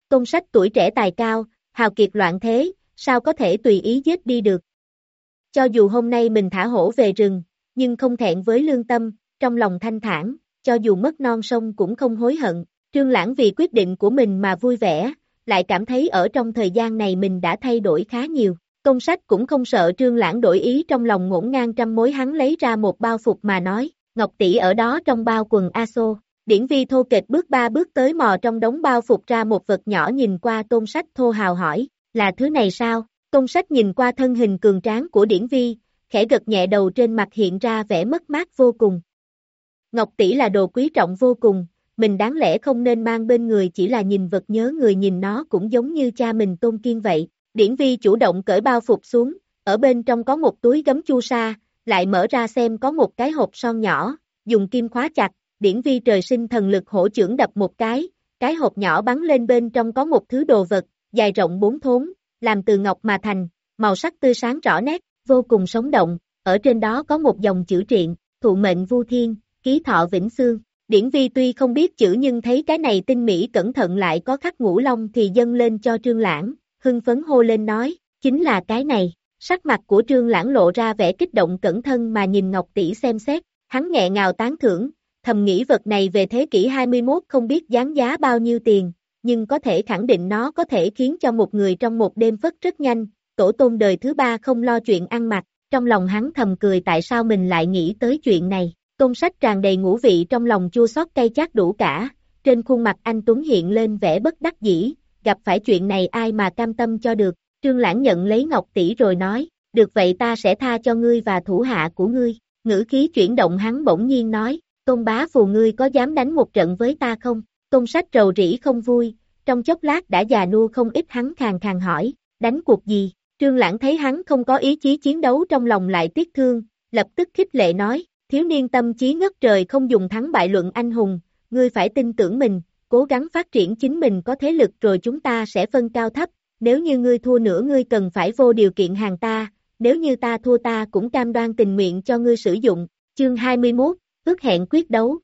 Tôn sách tuổi trẻ tài cao, hào kiệt loạn thế, sao có thể tùy ý giết đi được. Cho dù hôm nay mình thả hổ về rừng, nhưng không thẹn với lương tâm, trong lòng thanh thản, cho dù mất non sông cũng không hối hận, trương lãng vì quyết định của mình mà vui vẻ, lại cảm thấy ở trong thời gian này mình đã thay đổi khá nhiều. Công sách cũng không sợ trương lãng đổi ý trong lòng ngổn ngang trăm mối hắn lấy ra một bao phục mà nói, Ngọc tỷ ở đó trong bao quần A-xô. Điển vi thô kịch bước ba bước tới mò trong đống bao phục ra một vật nhỏ nhìn qua tôn sách thô hào hỏi, là thứ này sao? Tôn sách nhìn qua thân hình cường tráng của điển vi, khẽ gật nhẹ đầu trên mặt hiện ra vẻ mất mát vô cùng. Ngọc tỷ là đồ quý trọng vô cùng, mình đáng lẽ không nên mang bên người chỉ là nhìn vật nhớ người nhìn nó cũng giống như cha mình tôn kiên vậy. Điển vi chủ động cởi bao phục xuống, ở bên trong có một túi gấm chu sa, lại mở ra xem có một cái hộp son nhỏ, dùng kim khóa chặt, điển vi trời sinh thần lực hỗ trưởng đập một cái, cái hộp nhỏ bắn lên bên trong có một thứ đồ vật, dài rộng bốn thốn, làm từ ngọc mà thành, màu sắc tươi sáng rõ nét, vô cùng sống động, ở trên đó có một dòng chữ triện, thụ mệnh vu thiên, ký thọ vĩnh xương. Điển vi tuy không biết chữ nhưng thấy cái này tinh mỹ cẩn thận lại có khắc ngũ long thì dâng lên cho trương lãng, hưng phấn hô lên nói, chính là cái này. Sắc mặt của trương lãng lộ ra vẻ kích động cẩn thân mà nhìn Ngọc Tỷ xem xét, hắn nhẹ ngào tán thưởng, thầm nghĩ vật này về thế kỷ 21 không biết giá giá bao nhiêu tiền, nhưng có thể khẳng định nó có thể khiến cho một người trong một đêm phất rất nhanh, tổ tôn đời thứ ba không lo chuyện ăn mặc, trong lòng hắn thầm cười tại sao mình lại nghĩ tới chuyện này, tôn sách tràn đầy ngũ vị trong lòng chua xót cay chát đủ cả, trên khuôn mặt anh Tuấn hiện lên vẻ bất đắc dĩ, gặp phải chuyện này ai mà cam tâm cho được, trương lãng nhận lấy ngọc tỷ rồi nói, được vậy ta sẽ tha cho ngươi và thủ hạ của ngươi, ngữ khí chuyển động hắn bỗng nhiên nói, tôn bá phù ngươi có dám đánh một trận với ta không, tôn sách rầu rĩ không vui, trong chốc lát đã già nua không ít hắn khàn khàn hỏi, đánh cuộc gì, trương lãng thấy hắn không có ý chí chiến đấu trong lòng lại tiếc thương, lập tức khích lệ nói, thiếu niên tâm trí ngất trời không dùng thắng bại luận anh hùng, ngươi phải tin tưởng mình, cố gắng phát triển chính mình có thế lực rồi chúng ta sẽ phân cao thấp, nếu như ngươi thua nữa ngươi cần phải vô điều kiện hàng ta, nếu như ta thua ta cũng cam đoan tình nguyện cho ngươi sử dụng, chương 21, ước hẹn quyết đấu.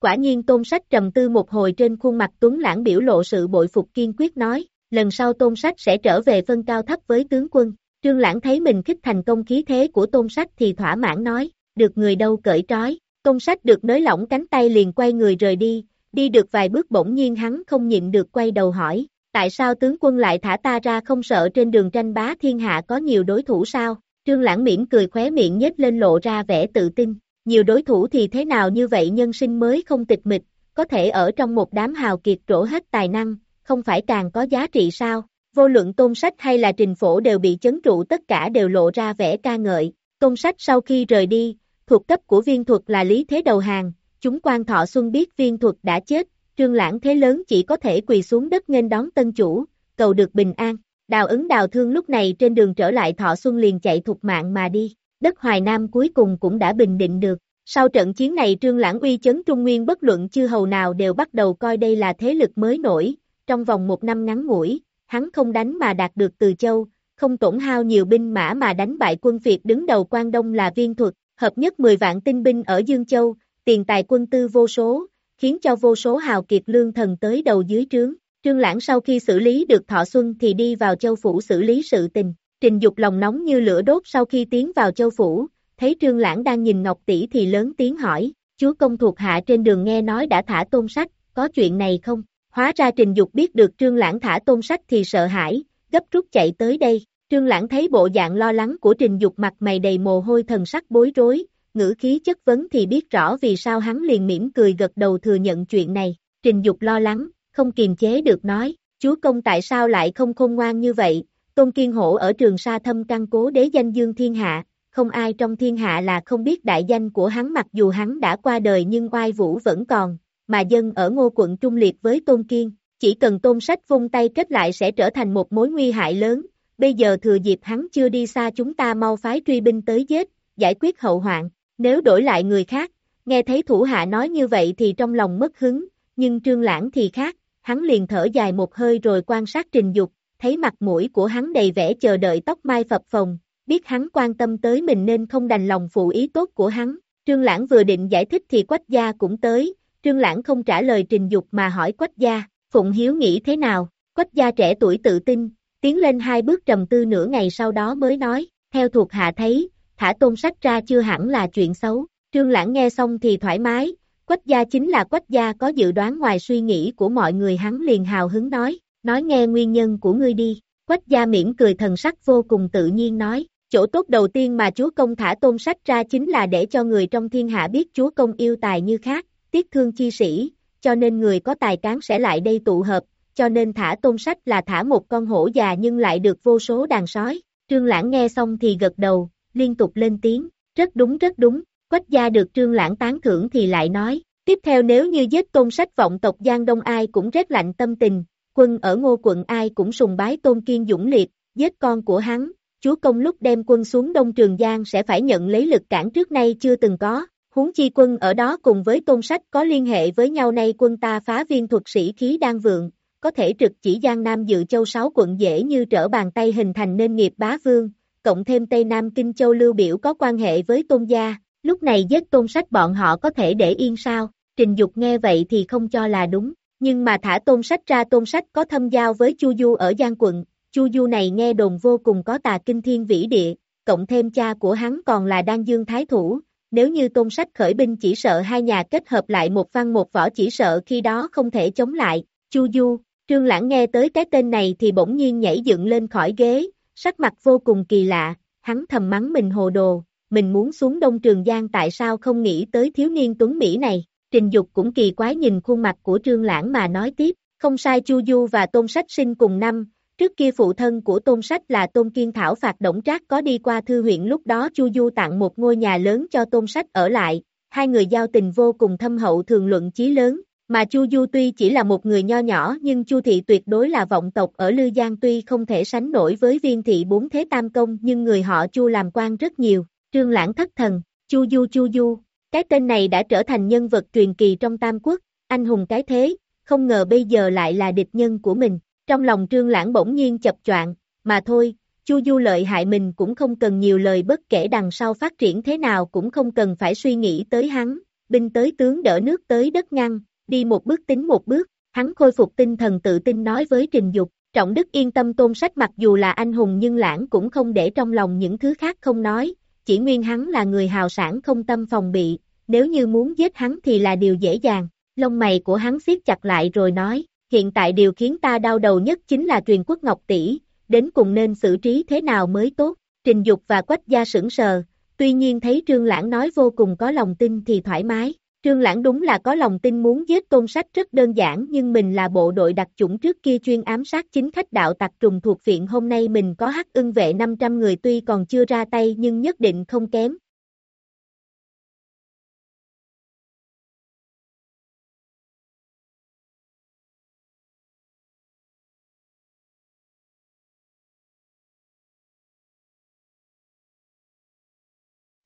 Quả nhiên tôn sách trầm tư một hồi trên khuôn mặt tuấn lãng biểu lộ sự bội phục kiên quyết nói, lần sau tôn sách sẽ trở về phân cao thấp với tướng quân. Trương lãng thấy mình khích thành công khí thế của tôn sách thì thỏa mãn nói, được người đâu cởi trói, tôn sách được nới lỏng cánh tay liền quay người rời đi, đi được vài bước bỗng nhiên hắn không nhịn được quay đầu hỏi, tại sao tướng quân lại thả ta ra không sợ trên đường tranh bá thiên hạ có nhiều đối thủ sao? Trương lãng mỉm cười khóe miệng nhếch lên lộ ra vẻ tự tin, nhiều đối thủ thì thế nào như vậy nhân sinh mới không tịch mịch, có thể ở trong một đám hào kiệt trổ hết tài năng, không phải càng có giá trị sao? Vô luận tôn sách hay là trình phổ đều bị chấn trụ tất cả đều lộ ra vẻ ca ngợi. Tôn sách sau khi rời đi, thuộc cấp của viên thuật là lý thế đầu hàng, chúng quan thọ xuân biết viên thuật đã chết, trương lãng thế lớn chỉ có thể quỳ xuống đất nghênh đón tân chủ, cầu được bình an. Đào ứng đào thương lúc này trên đường trở lại thọ xuân liền chạy thục mạng mà đi, đất Hoài Nam cuối cùng cũng đã bình định được. Sau trận chiến này trương lãng uy chấn Trung Nguyên bất luận chư hầu nào đều bắt đầu coi đây là thế lực mới nổi, trong vòng một năm ngắn ngủi, hắn không đánh mà đạt được từ châu, không tổn hao nhiều binh mã mà đánh bại quân Việt đứng đầu quan Đông là viên thuật, hợp nhất 10 vạn tinh binh ở Dương Châu, tiền tài quân tư vô số, khiến cho vô số hào kiệt lương thần tới đầu dưới trướng. Trương Lãng sau khi xử lý được Thọ Xuân thì đi vào châu phủ xử lý sự tình. Trình Dục lòng nóng như lửa đốt sau khi tiến vào châu phủ, thấy Trương Lãng đang nhìn Ngọc tỷ thì lớn tiếng hỏi, "Chúa công thuộc hạ trên đường nghe nói đã thả Tôn Sách, có chuyện này không?" Hóa ra Trình Dục biết được Trương Lãng thả Tôn Sách thì sợ hãi, gấp rút chạy tới đây. Trương Lãng thấy bộ dạng lo lắng của Trình Dục mặt mày đầy mồ hôi thần sắc bối rối, ngữ khí chất vấn thì biết rõ vì sao hắn liền mỉm cười gật đầu thừa nhận chuyện này. Trình Dục lo lắng, không kiềm chế được nói, chúa công tại sao lại không khôn ngoan như vậy, Tôn Kiên Hổ ở trường sa thâm căn cố đế danh dương thiên hạ, không ai trong thiên hạ là không biết đại danh của hắn mặc dù hắn đã qua đời nhưng oai vũ vẫn còn, mà dân ở ngô quận trung liệt với Tôn Kiên, chỉ cần tôn sách vung tay kết lại sẽ trở thành một mối nguy hại lớn, bây giờ thừa dịp hắn chưa đi xa chúng ta mau phái truy binh tới giết, giải quyết hậu hoạn, nếu đổi lại người khác, nghe thấy thủ hạ nói như vậy thì trong lòng mất hứng, nhưng trương lãng thì khác, hắn liền thở dài một hơi rồi quan sát trình dục, thấy mặt mũi của hắn đầy vẻ chờ đợi tóc mai phập phồng, biết hắn quan tâm tới mình nên không đành lòng phụ ý tốt của hắn. Trương Lãng vừa định giải thích thì Quách Gia cũng tới, Trương Lãng không trả lời trình dục mà hỏi Quách Gia, Phụng Hiếu nghĩ thế nào, Quách Gia trẻ tuổi tự tin, tiến lên hai bước trầm tư nửa ngày sau đó mới nói, theo thuộc hạ thấy, thả tôn sách ra chưa hẳn là chuyện xấu, Trương Lãng nghe xong thì thoải mái, Quách Gia chính là Quách Gia có dự đoán ngoài suy nghĩ của mọi người hắn liền hào hứng nói, nói nghe nguyên nhân của ngươi đi, Quách Gia miễn cười thần sắc vô cùng tự nhiên nói, chỗ tốt đầu tiên mà chúa công thả tôn sách ra chính là để cho người trong thiên hạ biết chúa công yêu tài như khác, tiếc thương chi sĩ, cho nên người có tài cán sẽ lại đây tụ hợp, cho nên thả tôn sách là thả một con hổ già nhưng lại được vô số đàn sói. Trương Lãng nghe xong thì gật đầu, liên tục lên tiếng, rất đúng rất đúng, quách gia được Trương Lãng tán thưởng thì lại nói, tiếp theo nếu như giết tôn sách vọng tộc Giang Đông ai cũng rét lạnh tâm tình, quân ở ngô quận ai cũng sùng bái tôn kiên dũng liệt, giết con của hắn, chúa công lúc đem quân xuống Đông Trường Giang sẽ phải nhận lấy lực cản trước nay chưa từng có, Huống chi quân ở đó cùng với tôn sách có liên hệ với nhau nay quân ta phá viên thuật sĩ khí đang vượng, có thể trực chỉ Giang Nam dự châu sáu quận dễ như trở bàn tay hình thành nên nghiệp bá vương, cộng thêm Tây Nam Kinh Châu Lưu Biểu có quan hệ với tôn gia, Lúc này giết tôn sách bọn họ có thể để yên sao, trình dục nghe vậy thì không cho là đúng, nhưng mà thả tôn sách ra tôn sách có thâm giao với Chu Du ở Giang quận, Chu Du này nghe đồn vô cùng có tà kinh thiên vĩ địa, cộng thêm cha của hắn còn là đan dương thái thủ, nếu như tôn sách khởi binh chỉ sợ hai nhà kết hợp lại một văn một võ chỉ sợ khi đó không thể chống lại, Chu Du, Trương Lãng nghe tới cái tên này thì bỗng nhiên nhảy dựng lên khỏi ghế, sắc mặt vô cùng kỳ lạ, hắn thầm mắng mình hồ đồ, mình muốn xuống Đông Trường Giang tại sao không nghĩ tới thiếu niên tuấn Mỹ này, trình dục cũng kỳ quái nhìn khuôn mặt của Trương Lãng mà nói tiếp, không sai Chu Du và Tôn Sách sinh cùng năm, trước kia phụ thân của Tôn Sách là Tôn Kiên Thảo phạt Động Trác có đi qua thư huyện lúc đó Chu Du tặng một ngôi nhà lớn cho Tôn Sách ở lại, hai người giao tình vô cùng thâm hậu thường luận chí lớn, mà Chu Du tuy chỉ là một người nho nhỏ nhưng Chu thị tuyệt đối là vọng tộc ở Lư Giang tuy không thể sánh nổi với viên thị bốn thế tam công nhưng người họ Chu làm quan rất nhiều, trương lãng thất thần, Chu Du Chu Du, cái tên này đã trở thành nhân vật truyền kỳ trong Tam Quốc, anh hùng cái thế, không ngờ bây giờ lại là địch nhân của mình, trong lòng trương lãng bỗng nhiên chập choạng, mà thôi, Chu Du lợi hại mình cũng không cần nhiều lời bất kể đằng sau phát triển thế nào cũng không cần phải suy nghĩ tới hắn, binh tới tướng đỡ nước tới đất ngăn, đi một bước tính một bước, hắn khôi phục tinh thần tự tin nói với Trình Dục, Trọng Đức yên tâm tôn sách mặc dù là anh hùng nhưng lãng cũng không để trong lòng những thứ khác không nói, chỉ nguyên hắn là người hào sản không tâm phòng bị, nếu như muốn giết hắn thì là điều dễ dàng, lông mày của hắn siết chặt lại rồi nói, hiện tại điều khiến ta đau đầu nhất chính là truyền quốc ngọc tỷ, đến cùng nên xử trí thế nào mới tốt, Trình Dục và Quách Gia sững sờ, tuy nhiên thấy Trương Lãng nói vô cùng có lòng tin thì thoải mái, Trương Lãng đúng là có lòng tin muốn giết tôn sách rất đơn giản, nhưng mình là bộ đội đặc chủng trước kia chuyên ám sát chính khách đạo tặc trùng thuộc viện hôm nay mình có hắc ưng vệ 500 người tuy còn chưa ra tay, nhưng nhất định không kém.